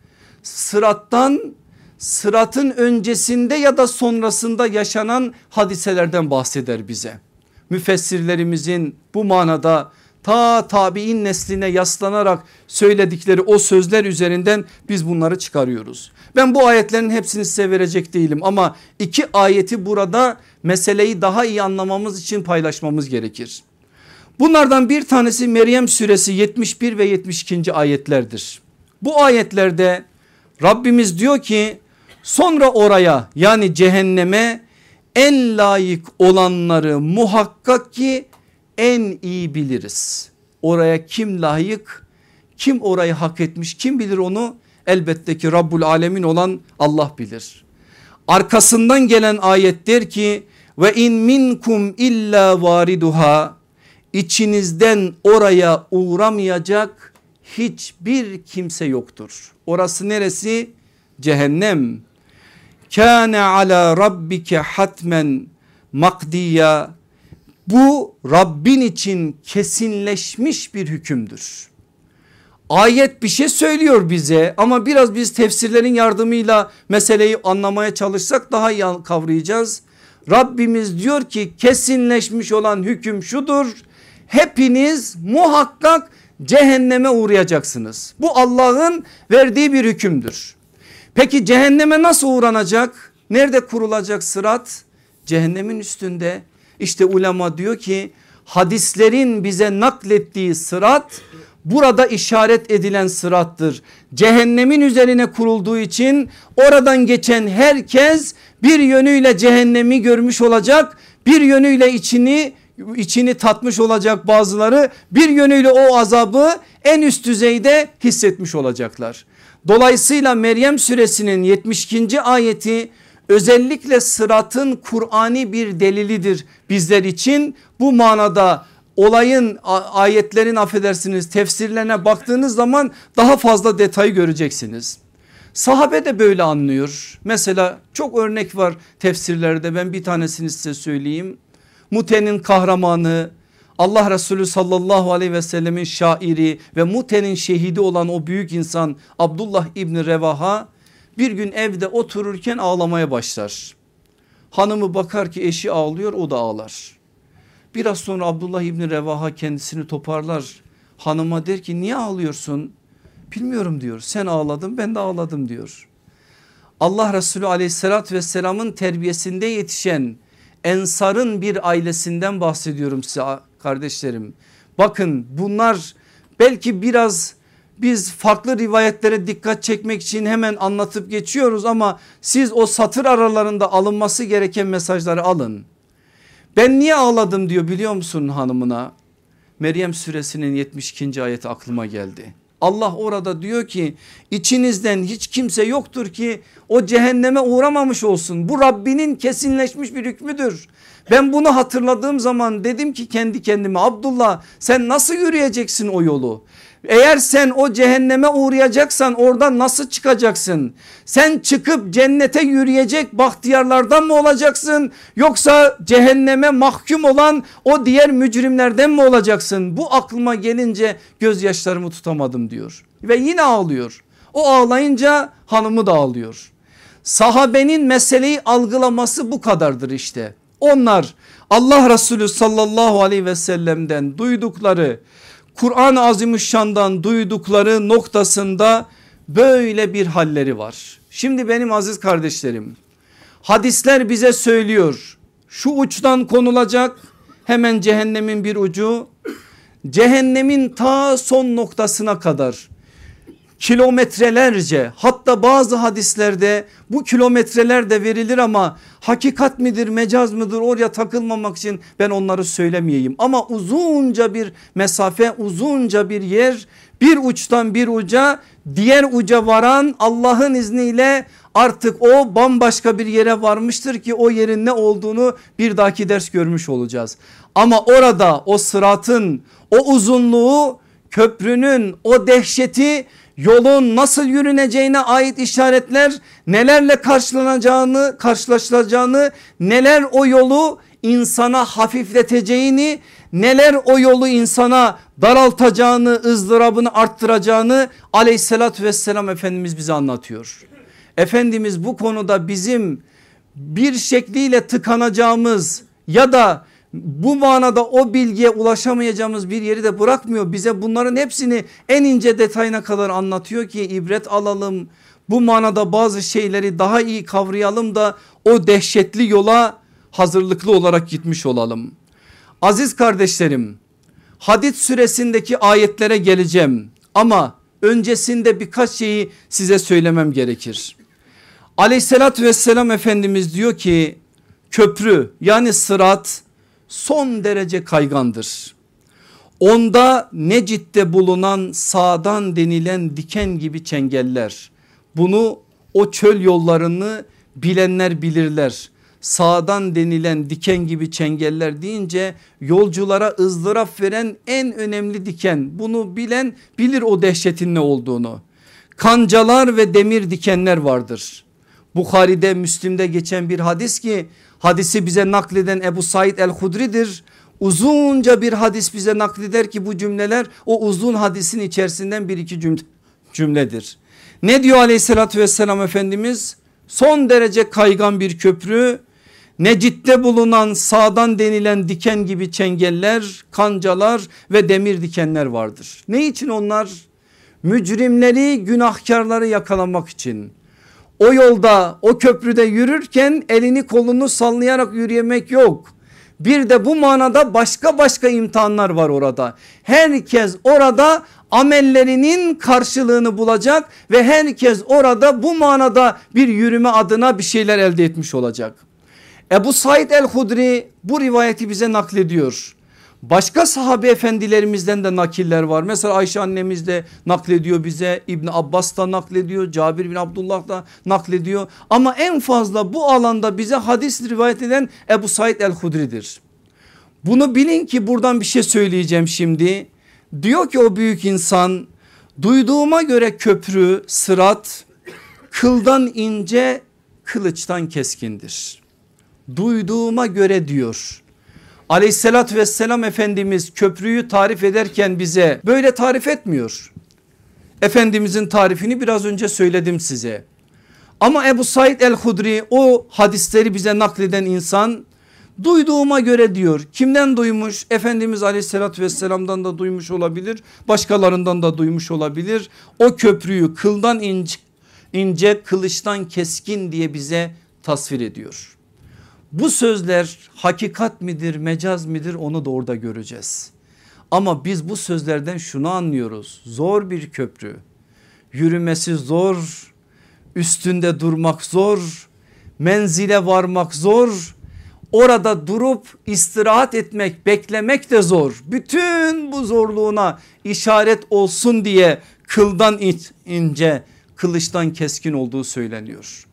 sırattan sıratın öncesinde ya da sonrasında yaşanan hadiselerden bahseder bize. Müfessirlerimizin bu manada ta tabi'in nesline yaslanarak söyledikleri o sözler üzerinden biz bunları çıkarıyoruz. Ben bu ayetlerin hepsini size verecek değilim ama iki ayeti burada meseleyi daha iyi anlamamız için paylaşmamız gerekir. Bunlardan bir tanesi Meryem suresi 71 ve 72. ayetlerdir. Bu ayetlerde Rabbimiz diyor ki sonra oraya yani cehenneme en layık olanları muhakkak ki en iyi biliriz. Oraya kim layık kim orayı hak etmiş kim bilir onu elbette ki Rabbul Alemin olan Allah bilir. Arkasından gelen ayet der ki ve in minkum illa variduha içinizden oraya uğramayacak hiçbir kimse yoktur. Orası neresi? Cehennem. Kâne ala rabbike hatmen makdiya. Bu Rabbin için kesinleşmiş bir hükümdür. Ayet bir şey söylüyor bize ama biraz biz tefsirlerin yardımıyla meseleyi anlamaya çalışsak daha iyi kavrayacağız. Rabbimiz diyor ki kesinleşmiş olan hüküm şudur. Hepiniz muhakkak cehenneme uğrayacaksınız. Bu Allah'ın verdiği bir hükümdür. Peki cehenneme nasıl uğranacak? Nerede kurulacak sırat? Cehennemin üstünde. İşte ulema diyor ki hadislerin bize naklettiği sırat burada işaret edilen sırattır. Cehennemin üzerine kurulduğu için oradan geçen herkes bir yönüyle cehennemi görmüş olacak. Bir yönüyle içini içini tatmış olacak bazıları bir yönüyle o azabı en üst düzeyde hissetmiş olacaklar. Dolayısıyla Meryem suresinin 72. ayeti özellikle sıratın Kur'ani bir delilidir bizler için. Bu manada olayın ayetlerin affedersiniz tefsirlerine baktığınız zaman daha fazla detayı göreceksiniz. Sahabe de böyle anlıyor. Mesela çok örnek var tefsirlerde ben bir tanesini size söyleyeyim. Mute'nin kahramanı Allah Resulü sallallahu aleyhi ve sellemin şairi ve Mute'nin şehidi olan o büyük insan Abdullah İbni Revaha bir gün evde otururken ağlamaya başlar. Hanımı bakar ki eşi ağlıyor o da ağlar. Biraz sonra Abdullah İbni Revaha kendisini toparlar. Hanıma der ki niye ağlıyorsun? Bilmiyorum diyor sen ağladın ben de ağladım diyor. Allah Resulü aleyhissalatü vesselamın terbiyesinde yetişen Ensar'ın bir ailesinden bahsediyorum size kardeşlerim. Bakın bunlar belki biraz biz farklı rivayetlere dikkat çekmek için hemen anlatıp geçiyoruz ama siz o satır aralarında alınması gereken mesajları alın. Ben niye ağladım diyor biliyor musun hanımına? Meryem suresinin 72. ayeti aklıma geldi. Allah orada diyor ki içinizden hiç kimse yoktur ki o cehenneme uğramamış olsun. Bu Rabbinin kesinleşmiş bir hükmüdür. Ben bunu hatırladığım zaman dedim ki kendi kendime Abdullah sen nasıl yürüyeceksin o yolu? Eğer sen o cehenneme uğrayacaksan oradan nasıl çıkacaksın? Sen çıkıp cennete yürüyecek bahtiyarlardan mı olacaksın? Yoksa cehenneme mahkum olan o diğer mücrimlerden mi olacaksın? Bu aklıma gelince gözyaşlarımı tutamadım diyor. Ve yine ağlıyor. O ağlayınca hanımı da ağlıyor. Sahabenin meseleyi algılaması bu kadardır işte. Onlar Allah Resulü sallallahu aleyhi ve sellem'den duydukları Kur'an-ı Azimüşşan'dan duydukları noktasında böyle bir halleri var. Şimdi benim aziz kardeşlerim hadisler bize söylüyor şu uçtan konulacak hemen cehennemin bir ucu cehennemin ta son noktasına kadar kilometrelerce hatta bazı hadislerde bu kilometreler de verilir ama hakikat midir mecaz mıdır oraya takılmamak için ben onları söylemeyeyim. Ama uzunca bir mesafe uzunca bir yer bir uçtan bir uca diğer uca varan Allah'ın izniyle artık o bambaşka bir yere varmıştır ki o yerin ne olduğunu bir dahaki ders görmüş olacağız. Ama orada o sıratın o uzunluğu köprünün o dehşeti yolun nasıl yürüneceğine ait işaretler nelerle karşılanacağını karşılaşılacağını neler o yolu insana hafifleteceğini neler o yolu insana daraltacağını ızdırabını arttıracağını aleyhissalatü vesselam Efendimiz bize anlatıyor. Efendimiz bu konuda bizim bir şekliyle tıkanacağımız ya da bu manada o bilgiye ulaşamayacağımız bir yeri de bırakmıyor. Bize bunların hepsini en ince detayına kadar anlatıyor ki ibret alalım. Bu manada bazı şeyleri daha iyi kavrayalım da o dehşetli yola hazırlıklı olarak gitmiş olalım. Aziz kardeşlerim hadit süresindeki ayetlere geleceğim ama öncesinde birkaç şeyi size söylemem gerekir. Aleyhissalatü vesselam Efendimiz diyor ki köprü yani sırat son derece kaygandır. Onda Necit'te bulunan sağdan denilen diken gibi çengeller. Bunu o çöl yollarını bilenler bilirler. Sağdan denilen diken gibi çengeller deyince yolculara ızdırap veren en önemli diken. Bunu bilen bilir o dehşetin ne olduğunu. Kancalar ve demir dikenler vardır. Bukhari'de Müslim'de geçen bir hadis ki hadisi bize nakleden Ebu Said el-Hudri'dir. Uzunca bir hadis bize nakleder ki bu cümleler o uzun hadisin içerisinden bir iki cümle, cümledir. Ne diyor aleyhissalatü vesselam Efendimiz? Son derece kaygan bir köprü Necit'te bulunan sağdan denilen diken gibi çengeller, kancalar ve demir dikenler vardır. Ne için onlar? Mücrimleri, günahkarları yakalamak için o yolda o köprüde yürürken elini kolunu sallayarak yürüyemek yok. Bir de bu manada başka başka imtihanlar var orada. Herkes orada amellerinin karşılığını bulacak ve herkes orada bu manada bir yürüme adına bir şeyler elde etmiş olacak. Ebu Said el-Hudri bu rivayeti bize naklediyor. Başka sahabe efendilerimizden de nakiller var. Mesela Ayşe annemiz de naklediyor bize. İbn Abbas da naklediyor. Cabir bin Abdullah da naklediyor. Ama en fazla bu alanda bize hadis rivayet eden Ebu Said el-Hudri'dir. Bunu bilin ki buradan bir şey söyleyeceğim şimdi. Diyor ki o büyük insan duyduğuma göre köprü sırat kıldan ince kılıçtan keskindir. Duyduğuma göre diyor. Aleyhissalatü vesselam Efendimiz köprüyü tarif ederken bize böyle tarif etmiyor. Efendimizin tarifini biraz önce söyledim size. Ama Ebu Said el-Hudri o hadisleri bize nakleden insan duyduğuma göre diyor. Kimden duymuş? Efendimiz aleyhissalatü vesselamdan da duymuş olabilir. Başkalarından da duymuş olabilir. O köprüyü kıldan ince, ince kılıçtan keskin diye bize tasvir ediyor. Bu sözler hakikat midir mecaz midir onu da orada göreceğiz. Ama biz bu sözlerden şunu anlıyoruz. Zor bir köprü. Yürümesi zor. Üstünde durmak zor. Menzile varmak zor. Orada durup istirahat etmek, beklemek de zor. Bütün bu zorluğuna işaret olsun diye kıldan ince, kılıçtan keskin olduğu söyleniyor.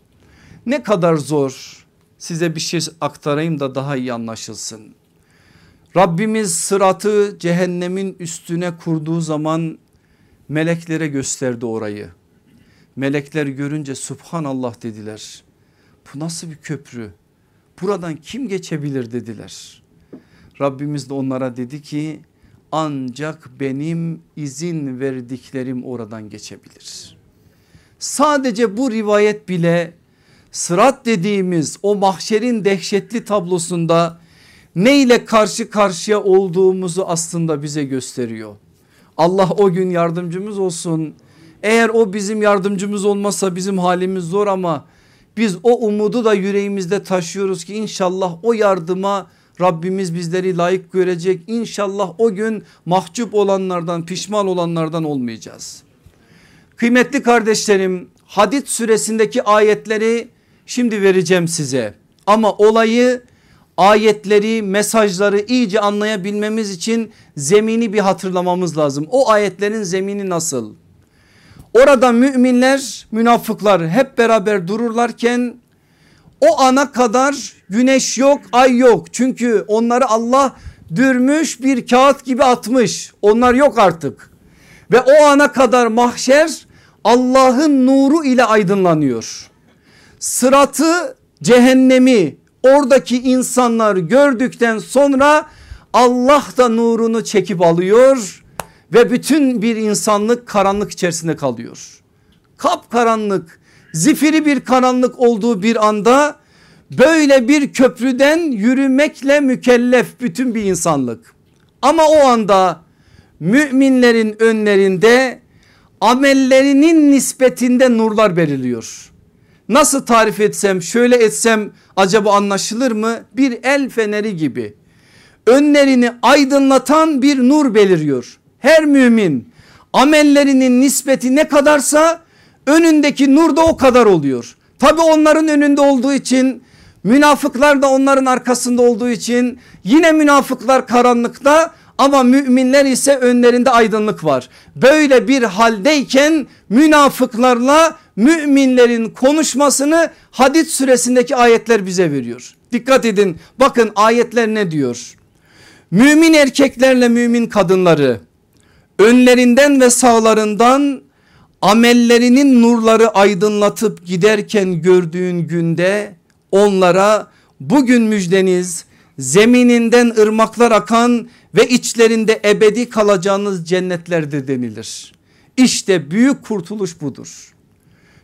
Ne kadar zor size bir şey aktarayım da daha iyi anlaşılsın. Rabbimiz sıratı cehennemin üstüne kurduğu zaman meleklere gösterdi orayı. Melekler görünce subhanallah dediler. Bu nasıl bir köprü? Buradan kim geçebilir dediler. Rabbimiz de onlara dedi ki ancak benim izin verdiklerim oradan geçebilir. Sadece bu rivayet bile sırat dediğimiz o mahşerin dehşetli tablosunda ne ile karşı karşıya olduğumuzu aslında bize gösteriyor. Allah o gün yardımcımız olsun. Eğer o bizim yardımcımız olmazsa bizim halimiz zor ama biz o umudu da yüreğimizde taşıyoruz ki inşallah o yardıma Rabbimiz bizleri layık görecek. İnşallah o gün mahcup olanlardan pişman olanlardan olmayacağız. Kıymetli kardeşlerim Hadid suresindeki ayetleri şimdi vereceğim size. Ama olayı ayetleri mesajları iyice anlayabilmemiz için zemini bir hatırlamamız lazım. O ayetlerin zemini nasıl? Orada müminler münafıklar hep beraber dururlarken o ana kadar güneş yok ay yok. Çünkü onları Allah dürmüş bir kağıt gibi atmış. Onlar yok artık. Ve o ana kadar mahşer Allah'ın nuru ile aydınlanıyor. Sıratı cehennemi oradaki insanlar gördükten sonra Allah da nurunu çekip alıyor ve bütün bir insanlık karanlık içerisinde kalıyor. Kap karanlık zifiri bir karanlık olduğu bir anda böyle bir köprüden yürümekle mükellef bütün bir insanlık. Ama o anda müminlerin önlerinde amellerinin nispetinde nurlar belirliyor. Nasıl tarif etsem şöyle etsem acaba anlaşılır mı? Bir el feneri gibi önlerini aydınlatan bir nur beliriyor. Her mümin amellerinin nispeti ne kadarsa önündeki nur da o kadar oluyor. Tabi onların önünde olduğu için münafıklar da onların arkasında olduğu için yine münafıklar karanlıkta ama müminler ise önlerinde aydınlık var. Böyle bir haldeyken münafıklarla müminlerin konuşmasını hadis süresindeki ayetler bize veriyor. Dikkat edin bakın ayetler ne diyor? Mümin erkeklerle mümin kadınları önlerinden ve sağlarından amellerinin nurları aydınlatıp giderken gördüğün günde onlara bugün müjdeniz zemininden ırmaklar akan ve içlerinde ebedi kalacağınız cennetlerdir denilir. İşte büyük kurtuluş budur.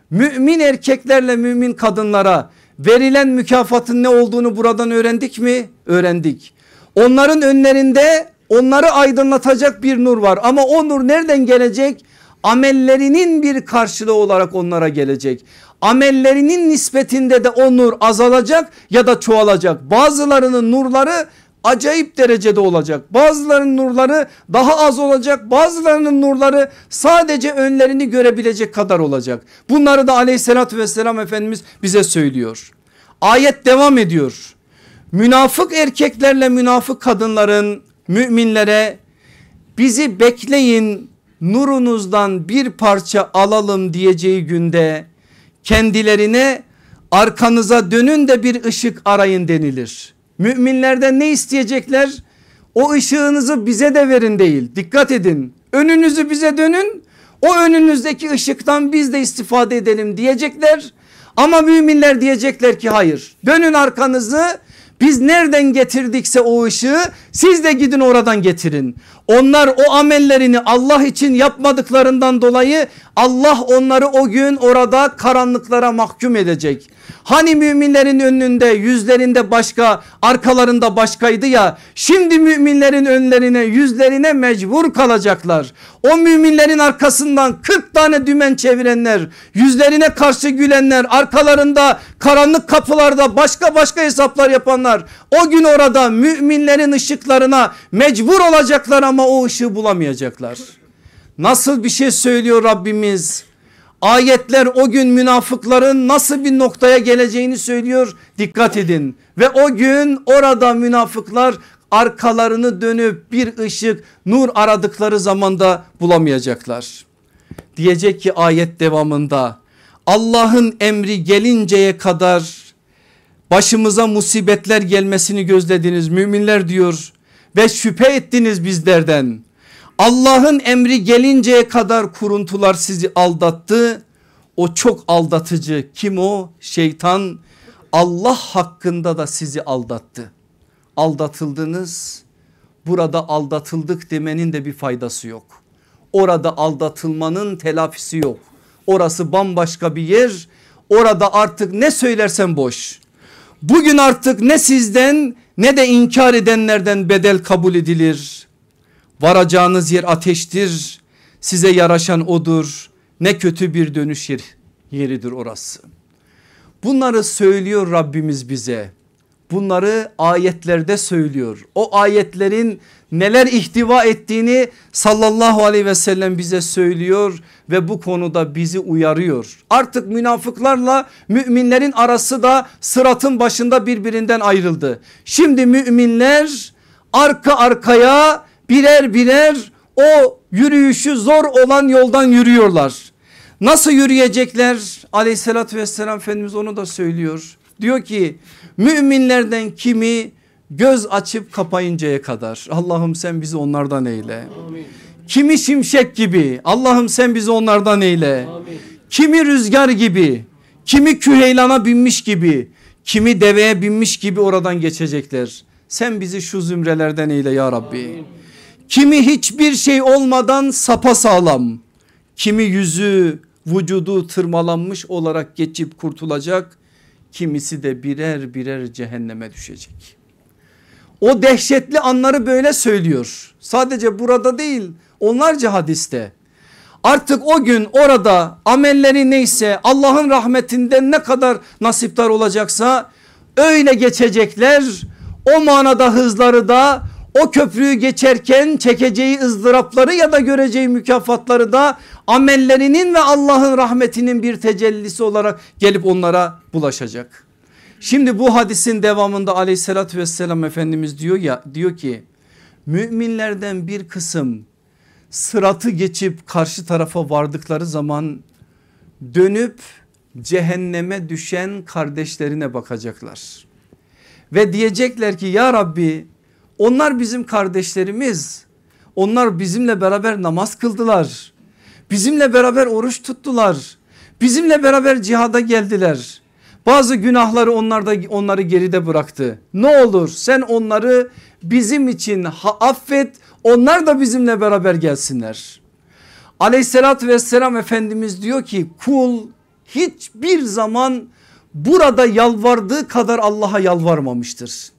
Mümin erkeklerle mümin kadınlara verilen mükafatın ne olduğunu buradan öğrendik mi? Öğrendik. Onların önlerinde onları aydınlatacak bir nur var ama o nur nereden gelecek? Amellerinin bir karşılığı olarak onlara gelecek. Amellerinin nispetinde de o nur azalacak ya da çoğalacak. Bazılarının nurları acayip derecede olacak. Bazılarının nurları daha az olacak. Bazılarının nurları sadece önlerini görebilecek kadar olacak. Bunları da aleyhissalatü vesselam Efendimiz bize söylüyor. Ayet devam ediyor. Münafık erkeklerle münafık kadınların müminlere bizi bekleyin nurunuzdan bir parça alalım diyeceği günde kendilerine arkanıza dönün de bir ışık arayın denilir. Müminlerden ne isteyecekler? O ışığınızı bize de verin değil. Dikkat edin. Önünüzü bize dönün. O önünüzdeki ışıktan biz de istifade edelim diyecekler. Ama müminler diyecekler ki hayır. Dönün arkanızı biz nereden getirdikse o ışığı siz de gidin oradan getirin. Onlar o amellerini Allah için yapmadıklarından dolayı Allah onları o gün orada karanlıklara mahkum edecek. Hani müminlerin önünde yüzlerinde başka arkalarında başkaydı ya şimdi müminlerin önlerine yüzlerine mecbur kalacaklar. O müminlerin arkasından 40 tane dümen çevirenler yüzlerine karşı gülenler arkalarında karanlık kapılarda başka başka hesaplar yapanlar o gün orada müminlerin ışıklarına mecbur olacaklar ama o ışığı bulamayacaklar. Nasıl bir şey söylüyor Rabbimiz? Ayetler o gün münafıkların nasıl bir noktaya geleceğini söylüyor. Dikkat edin. Ve o gün orada münafıklar arkalarını dönüp bir ışık nur aradıkları zamanda bulamayacaklar. Diyecek ki ayet devamında Allah'ın emri gelinceye kadar başımıza musibetler gelmesini gözlediniz müminler diyor ve şüphe ettiniz bizlerden. Allah'ın emri gelinceye kadar kuruntular sizi aldattı. O çok aldatıcı kim o? Şeytan Allah hakkında da sizi aldattı. Aldatıldınız burada aldatıldık demenin de bir faydası yok. Orada aldatılmanın telafisi yok. Orası bambaşka bir yer. Orada artık ne söylersen boş. Bugün artık ne sizden ne de inkar edenlerden bedel kabul edilir. Varacağınız yer ateştir. Size yaraşan odur. Ne kötü bir dönüş yer, yeridir orası. Bunları söylüyor Rabbimiz bize. bunları ayetlerde söylüyor. O ayetlerin neler ihtiva ettiğini sallallahu aleyhi ve sellem bize söylüyor ve bu konuda bizi uyarıyor. Artık münafıklarla müminlerin arası da sıratın başında birbirinden ayrıldı. Şimdi müminler arka arkaya birer birer o yürüyüşü zor olan yoldan yürüyorlar. Nasıl yürüyecekler? Aleyhissalatü vesselam Efendimiz onu da söylüyor. Diyor ki müminlerden kimi göz açıp kapayıncaya kadar Allah'ım sen bizi onlardan eyle. Amin. Kimi şimşek gibi Allah'ım sen bizi onlardan eyle. Amin. Kimi rüzgar gibi kimi küheylana binmiş gibi kimi deveye binmiş gibi oradan geçecekler. Sen bizi şu zümrelerden eyle ya Rabbi. Amin. Kimi hiçbir şey olmadan sapa sağlam kimi yüzü vücudu tırmalanmış olarak geçip kurtulacak kimisi de birer birer cehenneme düşecek. O dehşetli anları böyle söylüyor. Sadece burada değil onlarca hadiste. Artık o gün orada amelleri neyse Allah'ın rahmetinden ne kadar nasiptar olacaksa öyle geçecekler. O manada hızları da o köprüyü geçerken çekeceği ızdırapları ya da göreceği mükafatları da amellerinin ve Allah'ın rahmetinin bir tecellisi olarak gelip onlara bulaşacak. Şimdi bu hadisin devamında aleyhissalatü vesselam Efendimiz diyor ya diyor ki müminlerden bir kısım sıratı geçip karşı tarafa vardıkları zaman dönüp cehenneme düşen kardeşlerine bakacaklar. Ve diyecekler ki ya Rabbi onlar bizim kardeşlerimiz. Onlar bizimle beraber namaz kıldılar. Bizimle beraber oruç tuttular. Bizimle beraber cihada geldiler. Bazı günahları onlar onları geride bıraktı. Ne olur sen onları bizim için affet. Onlar da bizimle beraber gelsinler. Aleyhissalatü vesselam Efendimiz diyor ki kul hiçbir zaman burada yalvardığı kadar Allah'a yalvarmamıştır.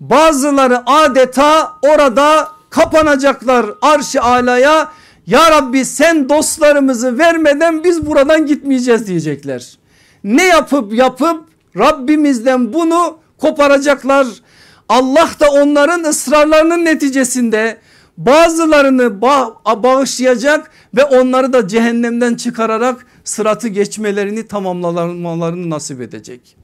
Bazıları adeta orada kapanacaklar arş-ı alaya. Ya Rabbi sen dostlarımızı vermeden biz buradan gitmeyeceğiz diyecekler. Ne yapıp yapıp Rabbimizden bunu koparacaklar. Allah da onların ısrarlarının neticesinde bazılarını bağışlayacak ve onları da cehennemden çıkararak sıratı geçmelerini tamamlamalarını nasip edecek.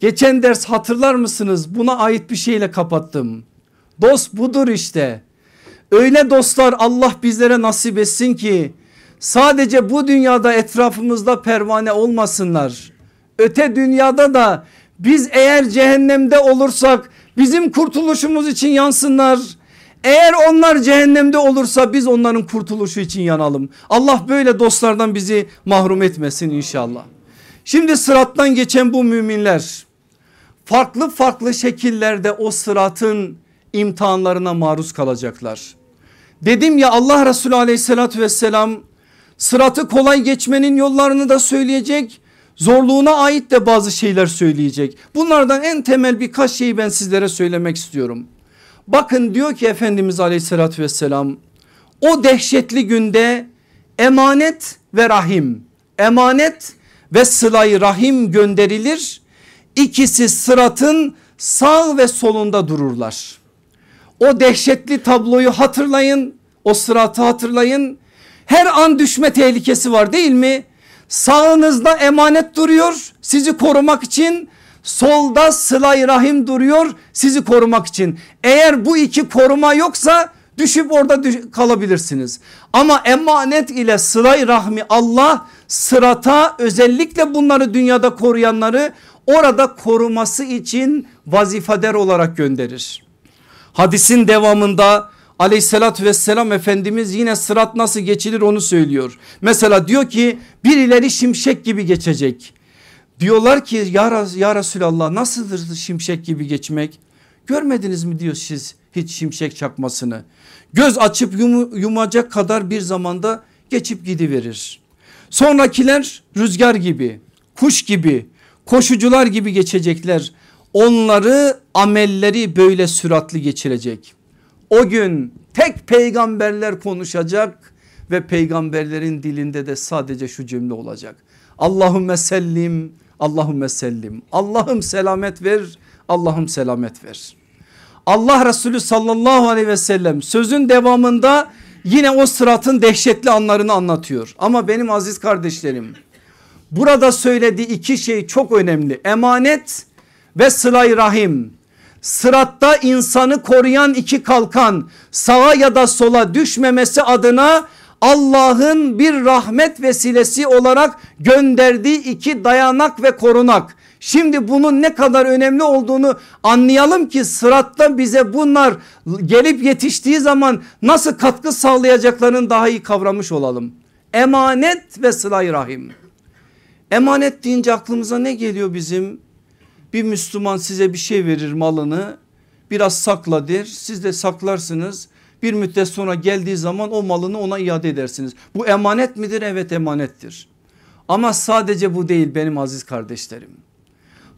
Geçen ders hatırlar mısınız? Buna ait bir şeyle kapattım. Dost budur işte. Öyle dostlar Allah bizlere nasip etsin ki sadece bu dünyada etrafımızda pervane olmasınlar. Öte dünyada da biz eğer cehennemde olursak bizim kurtuluşumuz için yansınlar. Eğer onlar cehennemde olursa biz onların kurtuluşu için yanalım. Allah böyle dostlardan bizi mahrum etmesin inşallah. Şimdi sırattan geçen bu müminler farklı farklı şekillerde o sıratın imtihanlarına maruz kalacaklar. Dedim ya Allah Resulü aleyhissalatü vesselam sıratı kolay geçmenin yollarını da söyleyecek. Zorluğuna ait de bazı şeyler söyleyecek. Bunlardan en temel birkaç şeyi ben sizlere söylemek istiyorum. Bakın diyor ki Efendimiz aleyhissalatü vesselam o dehşetli günde emanet ve rahim emanet ve sılayı rahim gönderilir İkisi sıratın sağ ve solunda dururlar. O dehşetli tabloyu hatırlayın. O sıratı hatırlayın. Her an düşme tehlikesi var değil mi? Sağınızda emanet duruyor sizi korumak için. Solda sılay rahim duruyor sizi korumak için. Eğer bu iki koruma yoksa düşüp orada düş kalabilirsiniz. Ama emanet ile sılay rahmi Allah sırata özellikle bunları dünyada koruyanları orada koruması için vazifeder olarak gönderir. Hadisin devamında aleyhissalatü vesselam Efendimiz yine sırat nasıl geçilir onu söylüyor. Mesela diyor ki birileri şimşek gibi geçecek. Diyorlar ki ya, ya Resulallah nasıldır şimşek gibi geçmek? Görmediniz mi diyor siz hiç şimşek çakmasını. Göz açıp yum, yumacak kadar bir zamanda geçip gidiverir. Sonrakiler rüzgar gibi, kuş gibi, koşucular gibi geçecekler. Onları amelleri böyle süratli geçirecek. O gün tek peygamberler konuşacak ve peygamberlerin dilinde de sadece şu cümle olacak. Allahümme sellim, Allahümme sellim. Allah'ım selamet ver, Allah'ım selamet ver. Allah Resulü sallallahu aleyhi ve sellem sözün devamında yine o sıratın dehşetli anlarını anlatıyor. Ama benim aziz kardeşlerim burada söylediği iki şey çok önemli. Emanet ve sılay rahim. Sıratta insanı koruyan iki kalkan sağa ya da sola düşmemesi adına Allah'ın bir rahmet vesilesi olarak gönderdiği iki dayanak ve korunak. Şimdi bunun ne kadar önemli olduğunu anlayalım ki sıratta bize bunlar gelip yetiştiği zaman nasıl katkı sağlayacaklarını daha iyi kavramış olalım. Emanet ve sıla rahim. Emanet deyince aklımıza ne geliyor bizim? Bir Müslüman size bir şey verir malını biraz sakla der siz de saklarsınız. Bir müddet sonra geldiği zaman o malını ona iade edersiniz. Bu emanet midir? Evet emanettir. Ama sadece bu değil benim aziz kardeşlerim.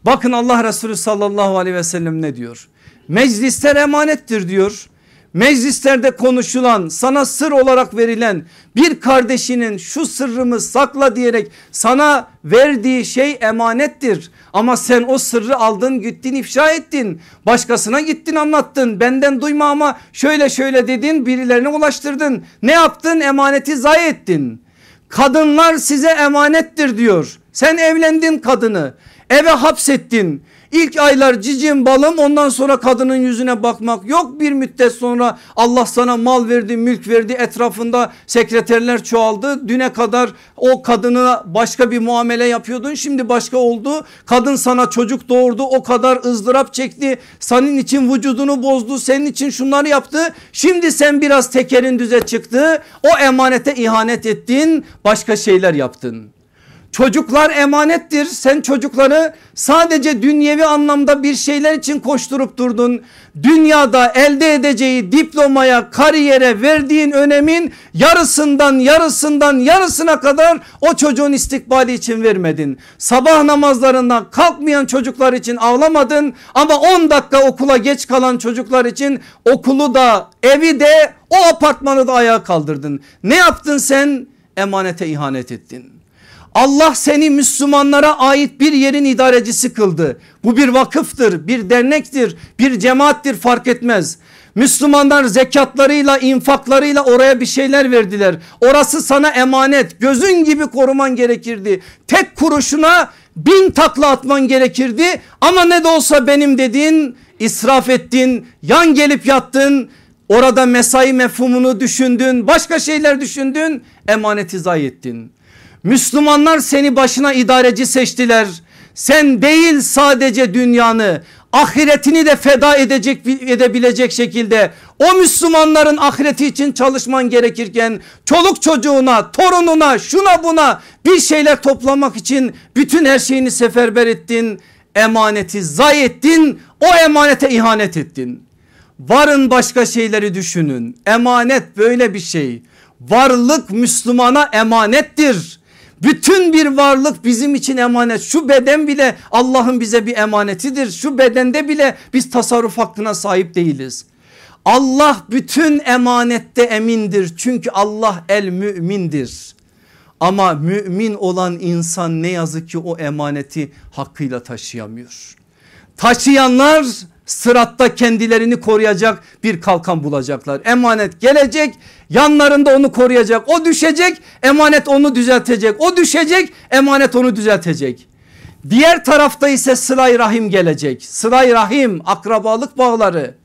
Bakın Allah Resulü sallallahu aleyhi ve sellem ne diyor? Meclisler emanettir diyor. Meclislerde konuşulan sana sır olarak verilen bir kardeşinin şu sırrımı sakla diyerek sana verdiği şey emanettir. Ama sen o sırrı aldın gittin ifşa ettin. Başkasına gittin anlattın. Benden duyma ama şöyle şöyle dedin birilerine ulaştırdın. Ne yaptın emaneti zayi ettin. Kadınlar size emanettir diyor. Sen evlendin kadını eve hapsettin. İlk aylar cicim balım ondan sonra kadının yüzüne bakmak yok. Bir müddet sonra Allah sana mal verdi mülk verdi etrafında sekreterler çoğaldı. Düne kadar o kadına başka bir muamele yapıyordun şimdi başka oldu. Kadın sana çocuk doğurdu o kadar ızdırap çekti. Senin için vücudunu bozdu senin için şunları yaptı. Şimdi sen biraz tekerin düze çıktı. O emanete ihanet ettin başka şeyler yaptın. Çocuklar emanettir. Sen çocukları sadece dünyevi anlamda bir şeyler için koşturup durdun. Dünyada elde edeceği diplomaya, kariyere verdiğin önemin yarısından yarısından yarısına kadar o çocuğun istikbali için vermedin. Sabah namazlarından kalkmayan çocuklar için ağlamadın ama 10 dakika okula geç kalan çocuklar için okulu da evi de o apartmanı da ayağa kaldırdın. Ne yaptın sen? Emanete ihanet ettin. Allah seni Müslümanlara ait bir yerin idarecisi kıldı. Bu bir vakıftır, bir dernektir, bir cemaattir fark etmez. Müslümanlar zekatlarıyla infaklarıyla oraya bir şeyler verdiler. Orası sana emanet gözün gibi koruman gerekirdi. Tek kuruşuna bin takla atman gerekirdi ama ne de olsa benim dedin israf ettin yan gelip yattın orada mesai mefhumunu düşündün başka şeyler düşündün emaneti zayi ettin. Müslümanlar seni başına idareci seçtiler. Sen değil sadece dünyanı ahiretini de feda edecek edebilecek şekilde o Müslümanların ahireti için çalışman gerekirken çoluk çocuğuna torununa şuna buna bir şeyler toplamak için bütün her şeyini seferber ettin emaneti zayi ettin o emanete ihanet ettin. Varın başka şeyleri düşünün. Emanet böyle bir şey. Varlık Müslümana emanettir bütün bir varlık bizim için emanet. Şu beden bile Allah'ın bize bir emanetidir. Şu bedende bile biz tasarruf hakkına sahip değiliz. Allah bütün emanette emindir. Çünkü Allah el mümindir. Ama mümin olan insan ne yazık ki o emaneti hakkıyla taşıyamıyor. Taşıyanlar sıratta kendilerini koruyacak bir kalkan bulacaklar. Emanet gelecek yanlarında onu koruyacak. O düşecek emanet onu düzeltecek. O düşecek emanet onu düzeltecek. Diğer tarafta ise sılay rahim gelecek. Sılay rahim akrabalık bağları.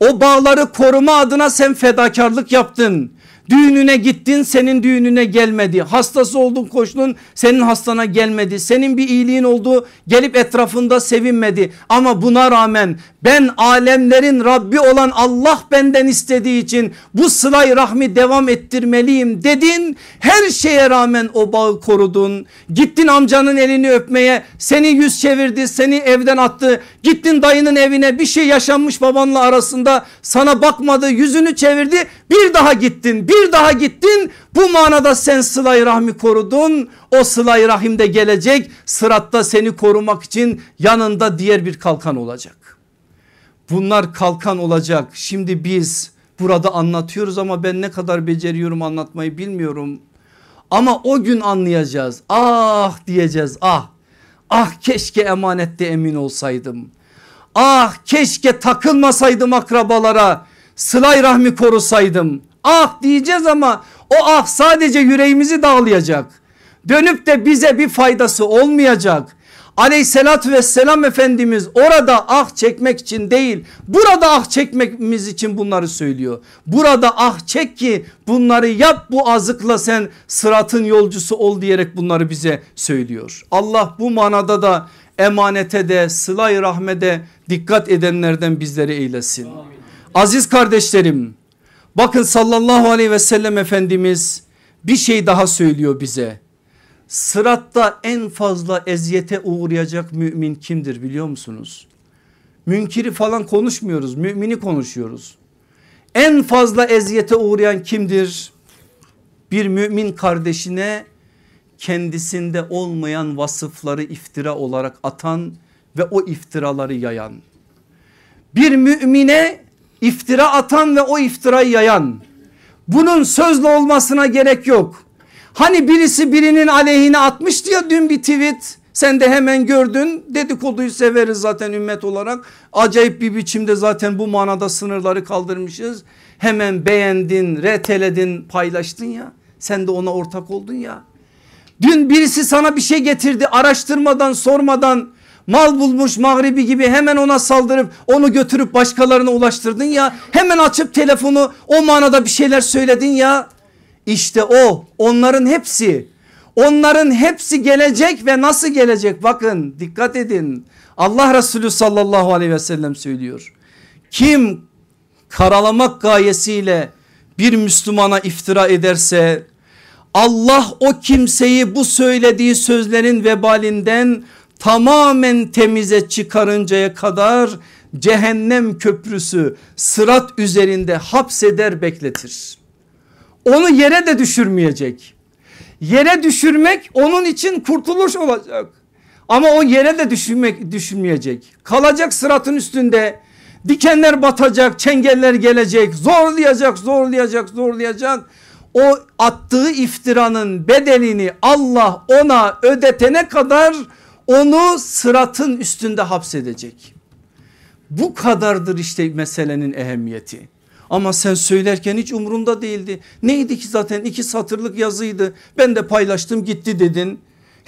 O bağları koruma adına sen fedakarlık yaptın. Düğününe gittin senin düğününe gelmedi. Hastası oldun koştun senin hastana gelmedi. Senin bir iyiliğin oldu gelip etrafında sevinmedi. Ama buna rağmen ben alemlerin Rabbi olan Allah benden istediği için bu sılay rahmi devam ettirmeliyim dedin. Her şeye rağmen o bağı korudun. Gittin amcanın elini öpmeye seni yüz çevirdi seni evden attı. Gittin dayının evine bir şey yaşanmış babanla arasında sana bakmadı yüzünü çevirdi bir daha gittin bir daha gittin bu manada sen sılay rahmi korudun o sılay rahimde gelecek sıratta seni korumak için yanında diğer bir kalkan olacak. Bunlar kalkan olacak şimdi biz burada anlatıyoruz ama ben ne kadar beceriyorum anlatmayı bilmiyorum. Ama o gün anlayacağız ah diyeceğiz ah ah keşke emanette emin olsaydım. Ah keşke takılmasaydım akrabalara sılay rahmi korusaydım. Ah diyeceğiz ama o ah sadece yüreğimizi dağlayacak. Dönüp de bize bir faydası olmayacak. Aleyhissalatü vesselam Efendimiz orada ah çekmek için değil burada ah çekmemiz için bunları söylüyor. Burada ah çek ki bunları yap bu azıkla sen sıratın yolcusu ol diyerek bunları bize söylüyor. Allah bu manada da emanete de sılay rahmede dikkat edenlerden bizleri eylesin. Amin. Aziz kardeşlerim bakın sallallahu aleyhi ve sellem Efendimiz bir şey daha söylüyor bize. Sıratta en fazla eziyete uğrayacak mümin kimdir biliyor musunuz? Münkiri falan konuşmuyoruz mümini konuşuyoruz. En fazla eziyete uğrayan kimdir? Bir mümin kardeşine kendisinde olmayan vasıfları iftira olarak atan ve o iftiraları yayan. Bir mümine iftira atan ve o iftirayı yayan. Bunun sözlü olmasına gerek yok. Hani birisi birinin aleyhine atmıştı ya dün bir tweet. Sen de hemen gördün dedikoduyu severiz zaten ümmet olarak. Acayip bir biçimde zaten bu manada sınırları kaldırmışız. Hemen beğendin, reteledin, paylaştın ya. Sen de ona ortak oldun ya. Dün birisi sana bir şey getirdi araştırmadan sormadan mal bulmuş mağribi gibi hemen ona saldırıp onu götürüp başkalarına ulaştırdın ya. Hemen açıp telefonu o manada bir şeyler söyledin ya. İşte o onların hepsi onların hepsi gelecek ve nasıl gelecek bakın dikkat edin. Allah Resulü sallallahu aleyhi ve sellem söylüyor. Kim karalamak gayesiyle bir Müslümana iftira ederse Allah o kimseyi bu söylediği sözlerin vebalinden tamamen temize çıkarıncaya kadar cehennem köprüsü sırat üzerinde hapseder bekletir. Onu yere de düşürmeyecek. Yere düşürmek onun için kurtuluş olacak. Ama o yere de düşürmek düşürmeyecek. Kalacak sıratın üstünde. Dikenler batacak, çengeller gelecek, zorlayacak, zorlayacak, zorlayacak. O attığı iftiranın bedelini Allah ona ödetene kadar onu sıratın üstünde hapsedecek. Bu kadardır işte meselenin ehemmiyeti. Ama sen söylerken hiç umurunda değildi. Neydi ki zaten iki satırlık yazıydı. Ben de paylaştım gitti dedin.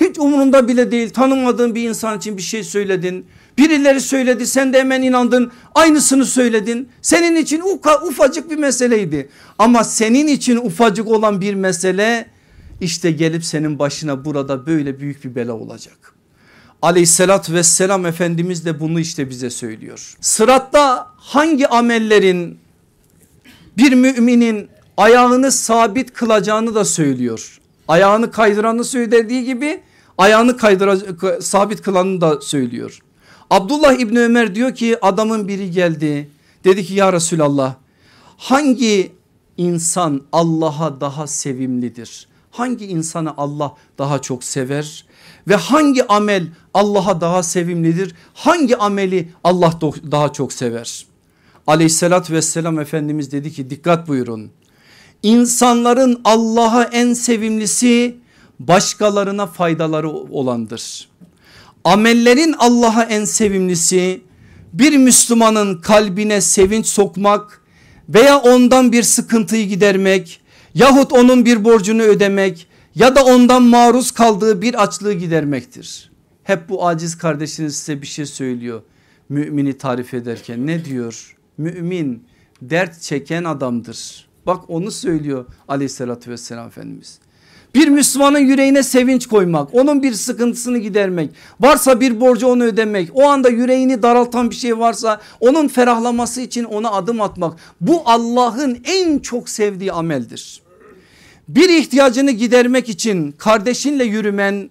Hiç umurunda bile değil tanımadığın bir insan için bir şey söyledin. Birileri söyledi sen de hemen inandın aynısını söyledin. Senin için ufacık bir meseleydi. Ama senin için ufacık olan bir mesele işte gelip senin başına burada böyle büyük bir bela olacak. Aleyhissalat vesselam Efendimiz de bunu işte bize söylüyor. Sıratta hangi amellerin bir müminin ayağını sabit kılacağını da söylüyor. Ayağını kaydıranı söylediği gibi ayağını kaydıra, sabit kılanı da söylüyor. Abdullah İbni Ömer diyor ki adamın biri geldi dedi ki ya Resulallah hangi insan Allah'a daha sevimlidir? Hangi insanı Allah daha çok sever? Ve hangi amel Allah'a daha sevimlidir? Hangi ameli Allah daha çok sever? Aleyhissalatü vesselam Efendimiz dedi ki dikkat buyurun. İnsanların Allah'a en sevimlisi başkalarına faydaları olandır. Amellerin Allah'a en sevimlisi bir Müslümanın kalbine sevinç sokmak veya ondan bir sıkıntıyı gidermek yahut onun bir borcunu ödemek ya da ondan maruz kaldığı bir açlığı gidermektir. Hep bu aciz kardeşiniz size bir şey söylüyor mümini tarif ederken ne diyor? Mümin dert çeken adamdır. Bak onu söylüyor aleyhissalatü vesselam Efendimiz. Bir Müslümanın yüreğine sevinç koymak, onun bir sıkıntısını gidermek, varsa bir borcu onu ödemek, o anda yüreğini daraltan bir şey varsa onun ferahlaması için ona adım atmak. Bu Allah'ın en çok sevdiği ameldir. Bir ihtiyacını gidermek için kardeşinle yürümen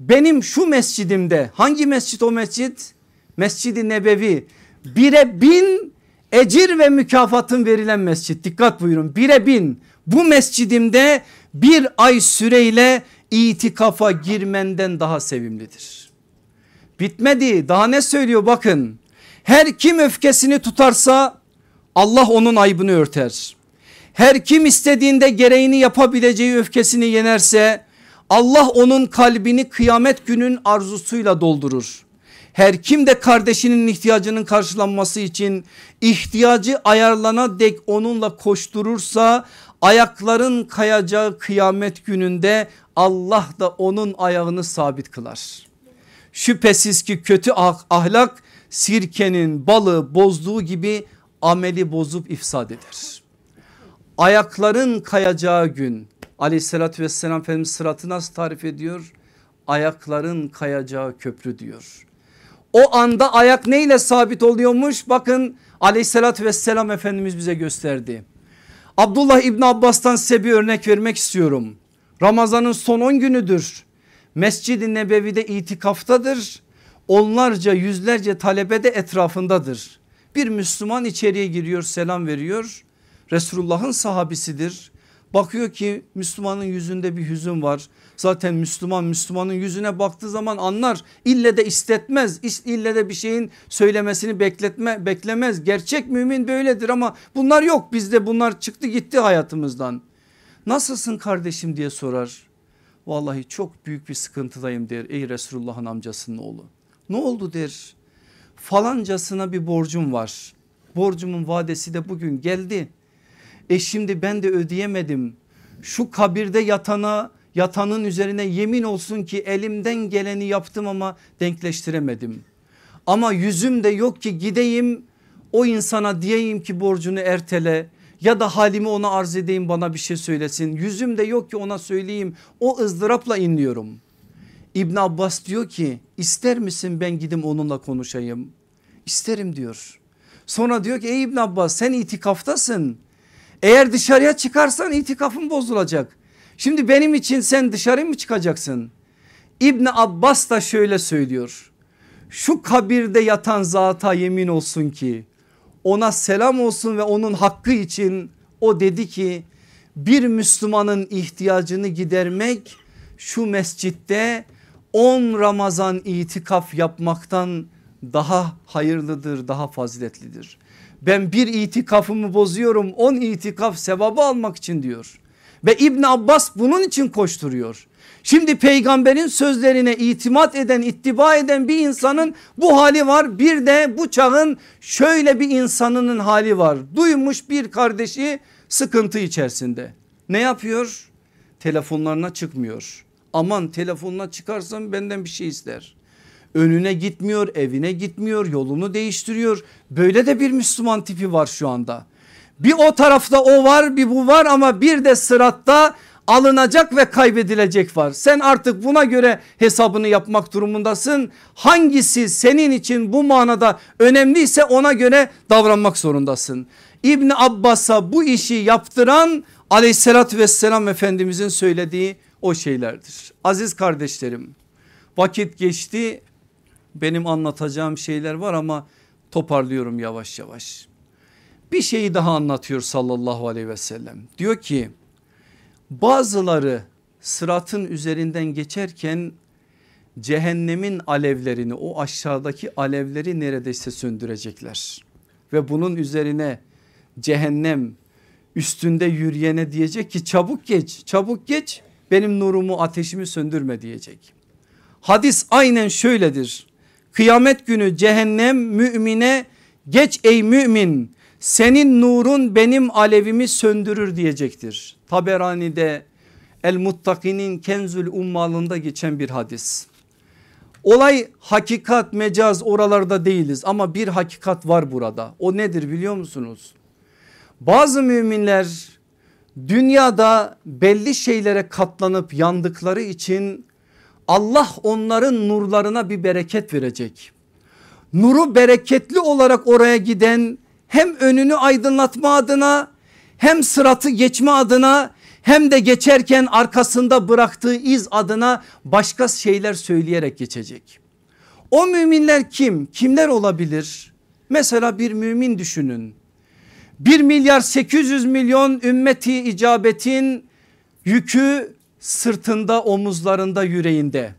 benim şu mescidimde hangi mescit o mescit? Mescidi Nebevi. Bire bin ecir ve mükafatın verilen mescit. Dikkat buyurun. Bire bin. Bu mescidimde bir ay süreyle itikafa girmenden daha sevimlidir. Bitmedi. Daha ne söylüyor? Bakın. Her kim öfkesini tutarsa Allah onun aybını örter. Her kim istediğinde gereğini yapabileceği öfkesini yenerse Allah onun kalbini kıyamet günün arzusuyla doldurur. Her kim de kardeşinin ihtiyacının karşılanması için ihtiyacı ayarlana dek onunla koşturursa ayakların kayacağı kıyamet gününde Allah da onun ayağını sabit kılar. Şüphesiz ki kötü ah, ahlak sirkenin balı bozduğu gibi ameli bozup ifsad eder. Ayakların kayacağı gün aleyhissalatü vesselam Efendimiz sıratı nasıl tarif ediyor? Ayakların kayacağı köprü diyor. O anda ayak neyle sabit oluyormuş? Bakın aleyhissalatü vesselam Efendimiz bize gösterdi. Abdullah İbni Abbas'tan size bir örnek vermek istiyorum. Ramazanın son 10 günüdür. Mescid-i Nebevi'de itikaftadır. Onlarca yüzlerce talebe de etrafındadır. Bir Müslüman içeriye giriyor selam veriyor. Resulullah'ın sahabisidir. Bakıyor ki Müslümanın yüzünde bir hüzün var. Zaten Müslüman Müslümanın yüzüne baktığı zaman anlar. İlle de istetmez. İlle de bir şeyin söylemesini bekletme, beklemez. Gerçek mümin böyledir ama bunlar yok bizde bunlar çıktı gitti hayatımızdan. Nasılsın kardeşim diye sorar. Vallahi çok büyük bir sıkıntıdayım der ey Resulullah'ın amcasının oğlu. Ne oldu der. Falancasına bir borcum var. Borcumun vadesi de bugün geldi. E şimdi ben de ödeyemedim. Şu kabirde yatana yatanın üzerine yemin olsun ki elimden geleni yaptım ama denkleştiremedim. Ama yüzüm de yok ki gideyim o insana diyeyim ki borcunu ertele ya da halimi ona arz edeyim bana bir şey söylesin. Yüzüm de yok ki ona söyleyeyim o ızdırapla inliyorum. İbn Abbas diyor ki ister misin ben gidim onunla konuşayım? İsterim diyor. Sonra diyor ki ey İbn Abbas sen itikaftasın. Eğer dışarıya çıkarsan itikafın bozulacak. Şimdi benim için sen dışarı mı çıkacaksın? İbn Abbas da şöyle söylüyor. Şu kabirde yatan zata yemin olsun ki ona selam olsun ve onun hakkı için o dedi ki bir Müslümanın ihtiyacını gidermek şu mescitte 10 Ramazan itikaf yapmaktan daha hayırlıdır daha faziletlidir. Ben bir itikafımı bozuyorum 10 itikaf sevabı almak için diyor. Ve İbn Abbas bunun için koşturuyor. Şimdi peygamberin sözlerine itimat eden ittiba eden bir insanın bu hali var. Bir de bu çağın şöyle bir insanının hali var. Duymuş bir kardeşi sıkıntı içerisinde. Ne yapıyor? Telefonlarına çıkmıyor. Aman telefonuna çıkarsam benden bir şey ister. Önüne gitmiyor, evine gitmiyor, yolunu değiştiriyor. Böyle de bir Müslüman tipi var şu anda. Bir o tarafta o var bir bu var ama bir de sıratta alınacak ve kaybedilecek var. Sen artık buna göre hesabını yapmak durumundasın. Hangisi senin için bu manada önemliyse ona göre davranmak zorundasın. İbni Abbas'a bu işi yaptıran aleyhissalatü vesselam efendimizin söylediği o şeylerdir. Aziz kardeşlerim vakit geçti benim anlatacağım şeyler var ama toparlıyorum yavaş yavaş. Bir şeyi daha anlatıyor sallallahu aleyhi ve sellem. Diyor ki bazıları sıratın üzerinden geçerken cehennemin alevlerini o aşağıdaki alevleri neredeyse söndürecekler. Ve bunun üzerine cehennem üstünde yürüyene diyecek ki çabuk geç çabuk geç benim nurumu ateşimi söndürme diyecek. Hadis aynen şöyledir. Kıyamet günü cehennem mümine geç ey mümin senin nurun benim alevimi söndürür diyecektir. Taberani'de El Muttaki'nin Kenzül Ummal'ında geçen bir hadis. Olay hakikat mecaz oralarda değiliz ama bir hakikat var burada. O nedir biliyor musunuz? Bazı müminler dünyada belli şeylere katlanıp yandıkları için Allah onların nurlarına bir bereket verecek. Nuru bereketli olarak oraya giden hem önünü aydınlatma adına hem sıratı geçme adına hem de geçerken arkasında bıraktığı iz adına başka şeyler söyleyerek geçecek. O müminler kim? Kimler olabilir? Mesela bir mümin düşünün. 1 milyar 800 milyon ümmeti icabetin yükü sırtında omuzlarında yüreğinde.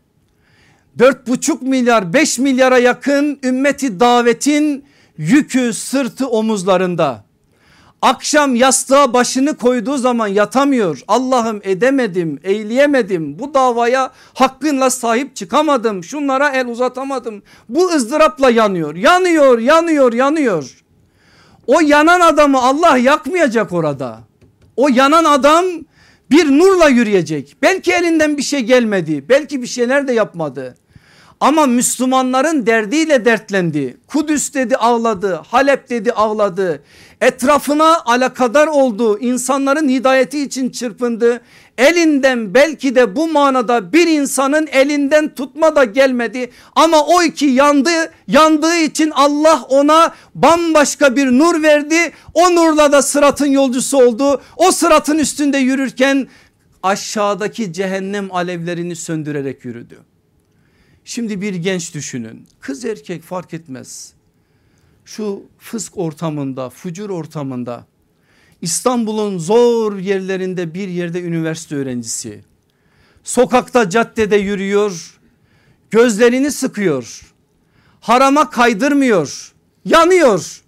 4,5 milyar 5 milyara yakın ümmeti davetin yükü sırtı omuzlarında. Akşam yastığa başını koyduğu zaman yatamıyor. Allah'ım edemedim, eyleyemedim. Bu davaya hakkınla sahip çıkamadım. Şunlara el uzatamadım. Bu ızdırapla yanıyor. Yanıyor, yanıyor, yanıyor. O yanan adamı Allah yakmayacak orada. O yanan adam bir nurla yürüyecek. Belki elinden bir şey gelmedi. Belki bir şeyler de yapmadı. Ama Müslümanların derdiyle dertlendi. Kudüs dedi ağladı. Halep dedi ağladı. Etrafına alakadar oldu. İnsanların hidayeti için çırpındı. Elinden belki de bu manada bir insanın elinden tutma da gelmedi. Ama o iki yandı. Yandığı için Allah ona bambaşka bir nur verdi. O nurla da sıratın yolcusu oldu. O sıratın üstünde yürürken aşağıdaki cehennem alevlerini söndürerek yürüdü. Şimdi bir genç düşünün kız erkek fark etmez. Şu fısk ortamında fucur ortamında İstanbul'un zor yerlerinde bir yerde üniversite öğrencisi. Sokakta caddede yürüyor gözlerini sıkıyor harama kaydırmıyor yanıyor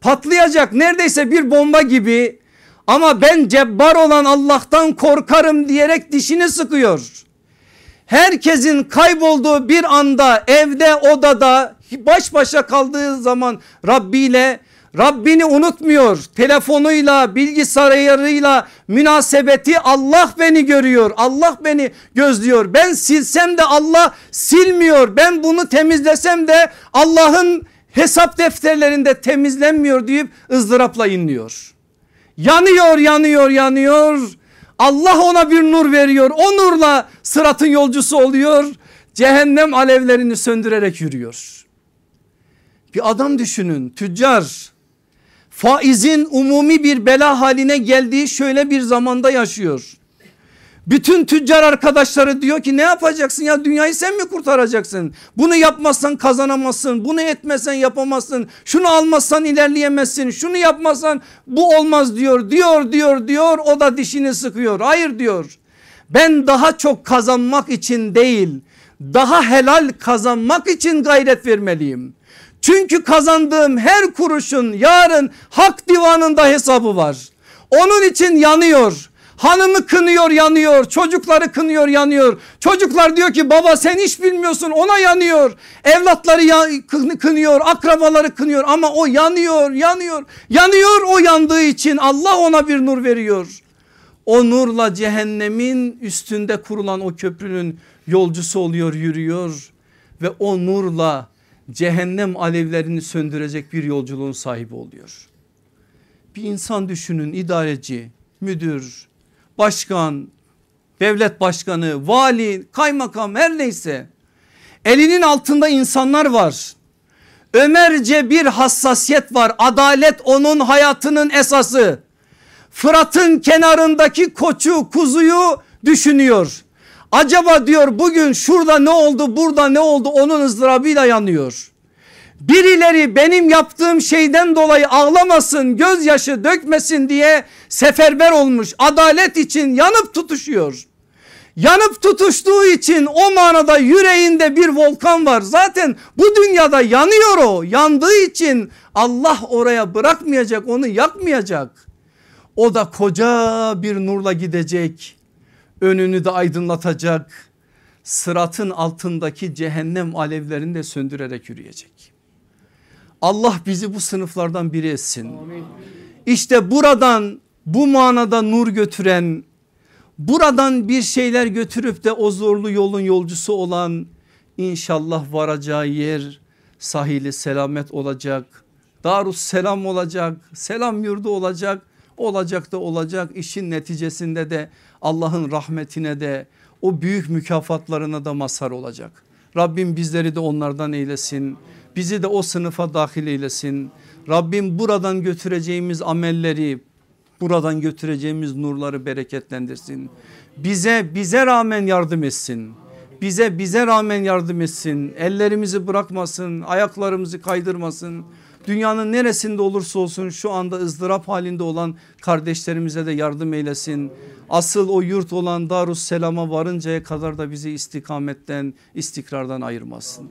patlayacak neredeyse bir bomba gibi ama ben cebbar olan Allah'tan korkarım diyerek dişini sıkıyor herkesin kaybolduğu bir anda evde odada baş başa kaldığı zaman Rabbi ile Rabbini unutmuyor. Telefonuyla bilgisayarıyla münasebeti Allah beni görüyor Allah beni gözlüyor. Ben silsem de Allah silmiyor. Ben bunu temizlesem de Allah'ın hesap defterlerinde temizlenmiyor deyip ızdırapla inliyor. Yanıyor yanıyor yanıyor Allah ona bir nur veriyor. O nurla sıratın yolcusu oluyor. Cehennem alevlerini söndürerek yürüyor. Bir adam düşünün tüccar faizin umumi bir bela haline geldiği şöyle bir zamanda yaşıyor. Bütün tüccar arkadaşları diyor ki ne yapacaksın ya dünyayı sen mi kurtaracaksın? Bunu yapmazsan kazanamazsın. Bunu etmezsen yapamazsın. Şunu almazsan ilerleyemezsin. Şunu yapmazsan bu olmaz diyor. Diyor diyor diyor o da dişini sıkıyor. Hayır diyor. Ben daha çok kazanmak için değil daha helal kazanmak için gayret vermeliyim. Çünkü kazandığım her kuruşun yarın hak divanında hesabı var. Onun için yanıyor. Hanımı kınıyor yanıyor çocukları kınıyor yanıyor. Çocuklar diyor ki baba sen hiç bilmiyorsun ona yanıyor. Evlatları ya, kınıyor akrabaları kınıyor ama o yanıyor yanıyor. Yanıyor o yandığı için Allah ona bir nur veriyor. O nurla cehennemin üstünde kurulan o köprünün yolcusu oluyor yürüyor. Ve o nurla cehennem alevlerini söndürecek bir yolculuğun sahibi oluyor. Bir insan düşünün idareci, müdür, başkan, devlet başkanı, vali, kaymakam her neyse elinin altında insanlar var. Ömerce bir hassasiyet var. Adalet onun hayatının esası. Fırat'ın kenarındaki koçu kuzuyu düşünüyor. Acaba diyor bugün şurada ne oldu burada ne oldu onun ızdırabıyla yanıyor. Birileri benim yaptığım şeyden dolayı ağlamasın gözyaşı dökmesin diye seferber olmuş adalet için yanıp tutuşuyor. Yanıp tutuştuğu için o manada yüreğinde bir volkan var. Zaten bu dünyada yanıyor o. Yandığı için Allah oraya bırakmayacak onu yakmayacak. O da koca bir nurla gidecek. Önünü de aydınlatacak. Sıratın altındaki cehennem alevlerini de söndürerek yürüyecek. Allah bizi bu sınıflardan biri etsin. İşte buradan bu manada nur götüren buradan bir şeyler götürüp de o zorlu yolun yolcusu olan inşallah varacağı yer sahili selamet olacak. Darus selam olacak selam yurdu olacak olacak da olacak işin neticesinde de Allah'ın rahmetine de o büyük mükafatlarına da mazhar olacak. Rabbim bizleri de onlardan eylesin. Bizi de o sınıfa dahil eylesin. Rabbim buradan götüreceğimiz amelleri buradan götüreceğimiz nurları bereketlendirsin. Bize bize rağmen yardım etsin. Bize bize rağmen yardım etsin. Ellerimizi bırakmasın, ayaklarımızı kaydırmasın. Dünyanın neresinde olursa olsun şu anda ızdırap halinde olan kardeşlerimize de yardım eylesin. Asıl o yurt olan Darus Selam'a varıncaya kadar da bizi istikametten, istikrardan ayırmasın.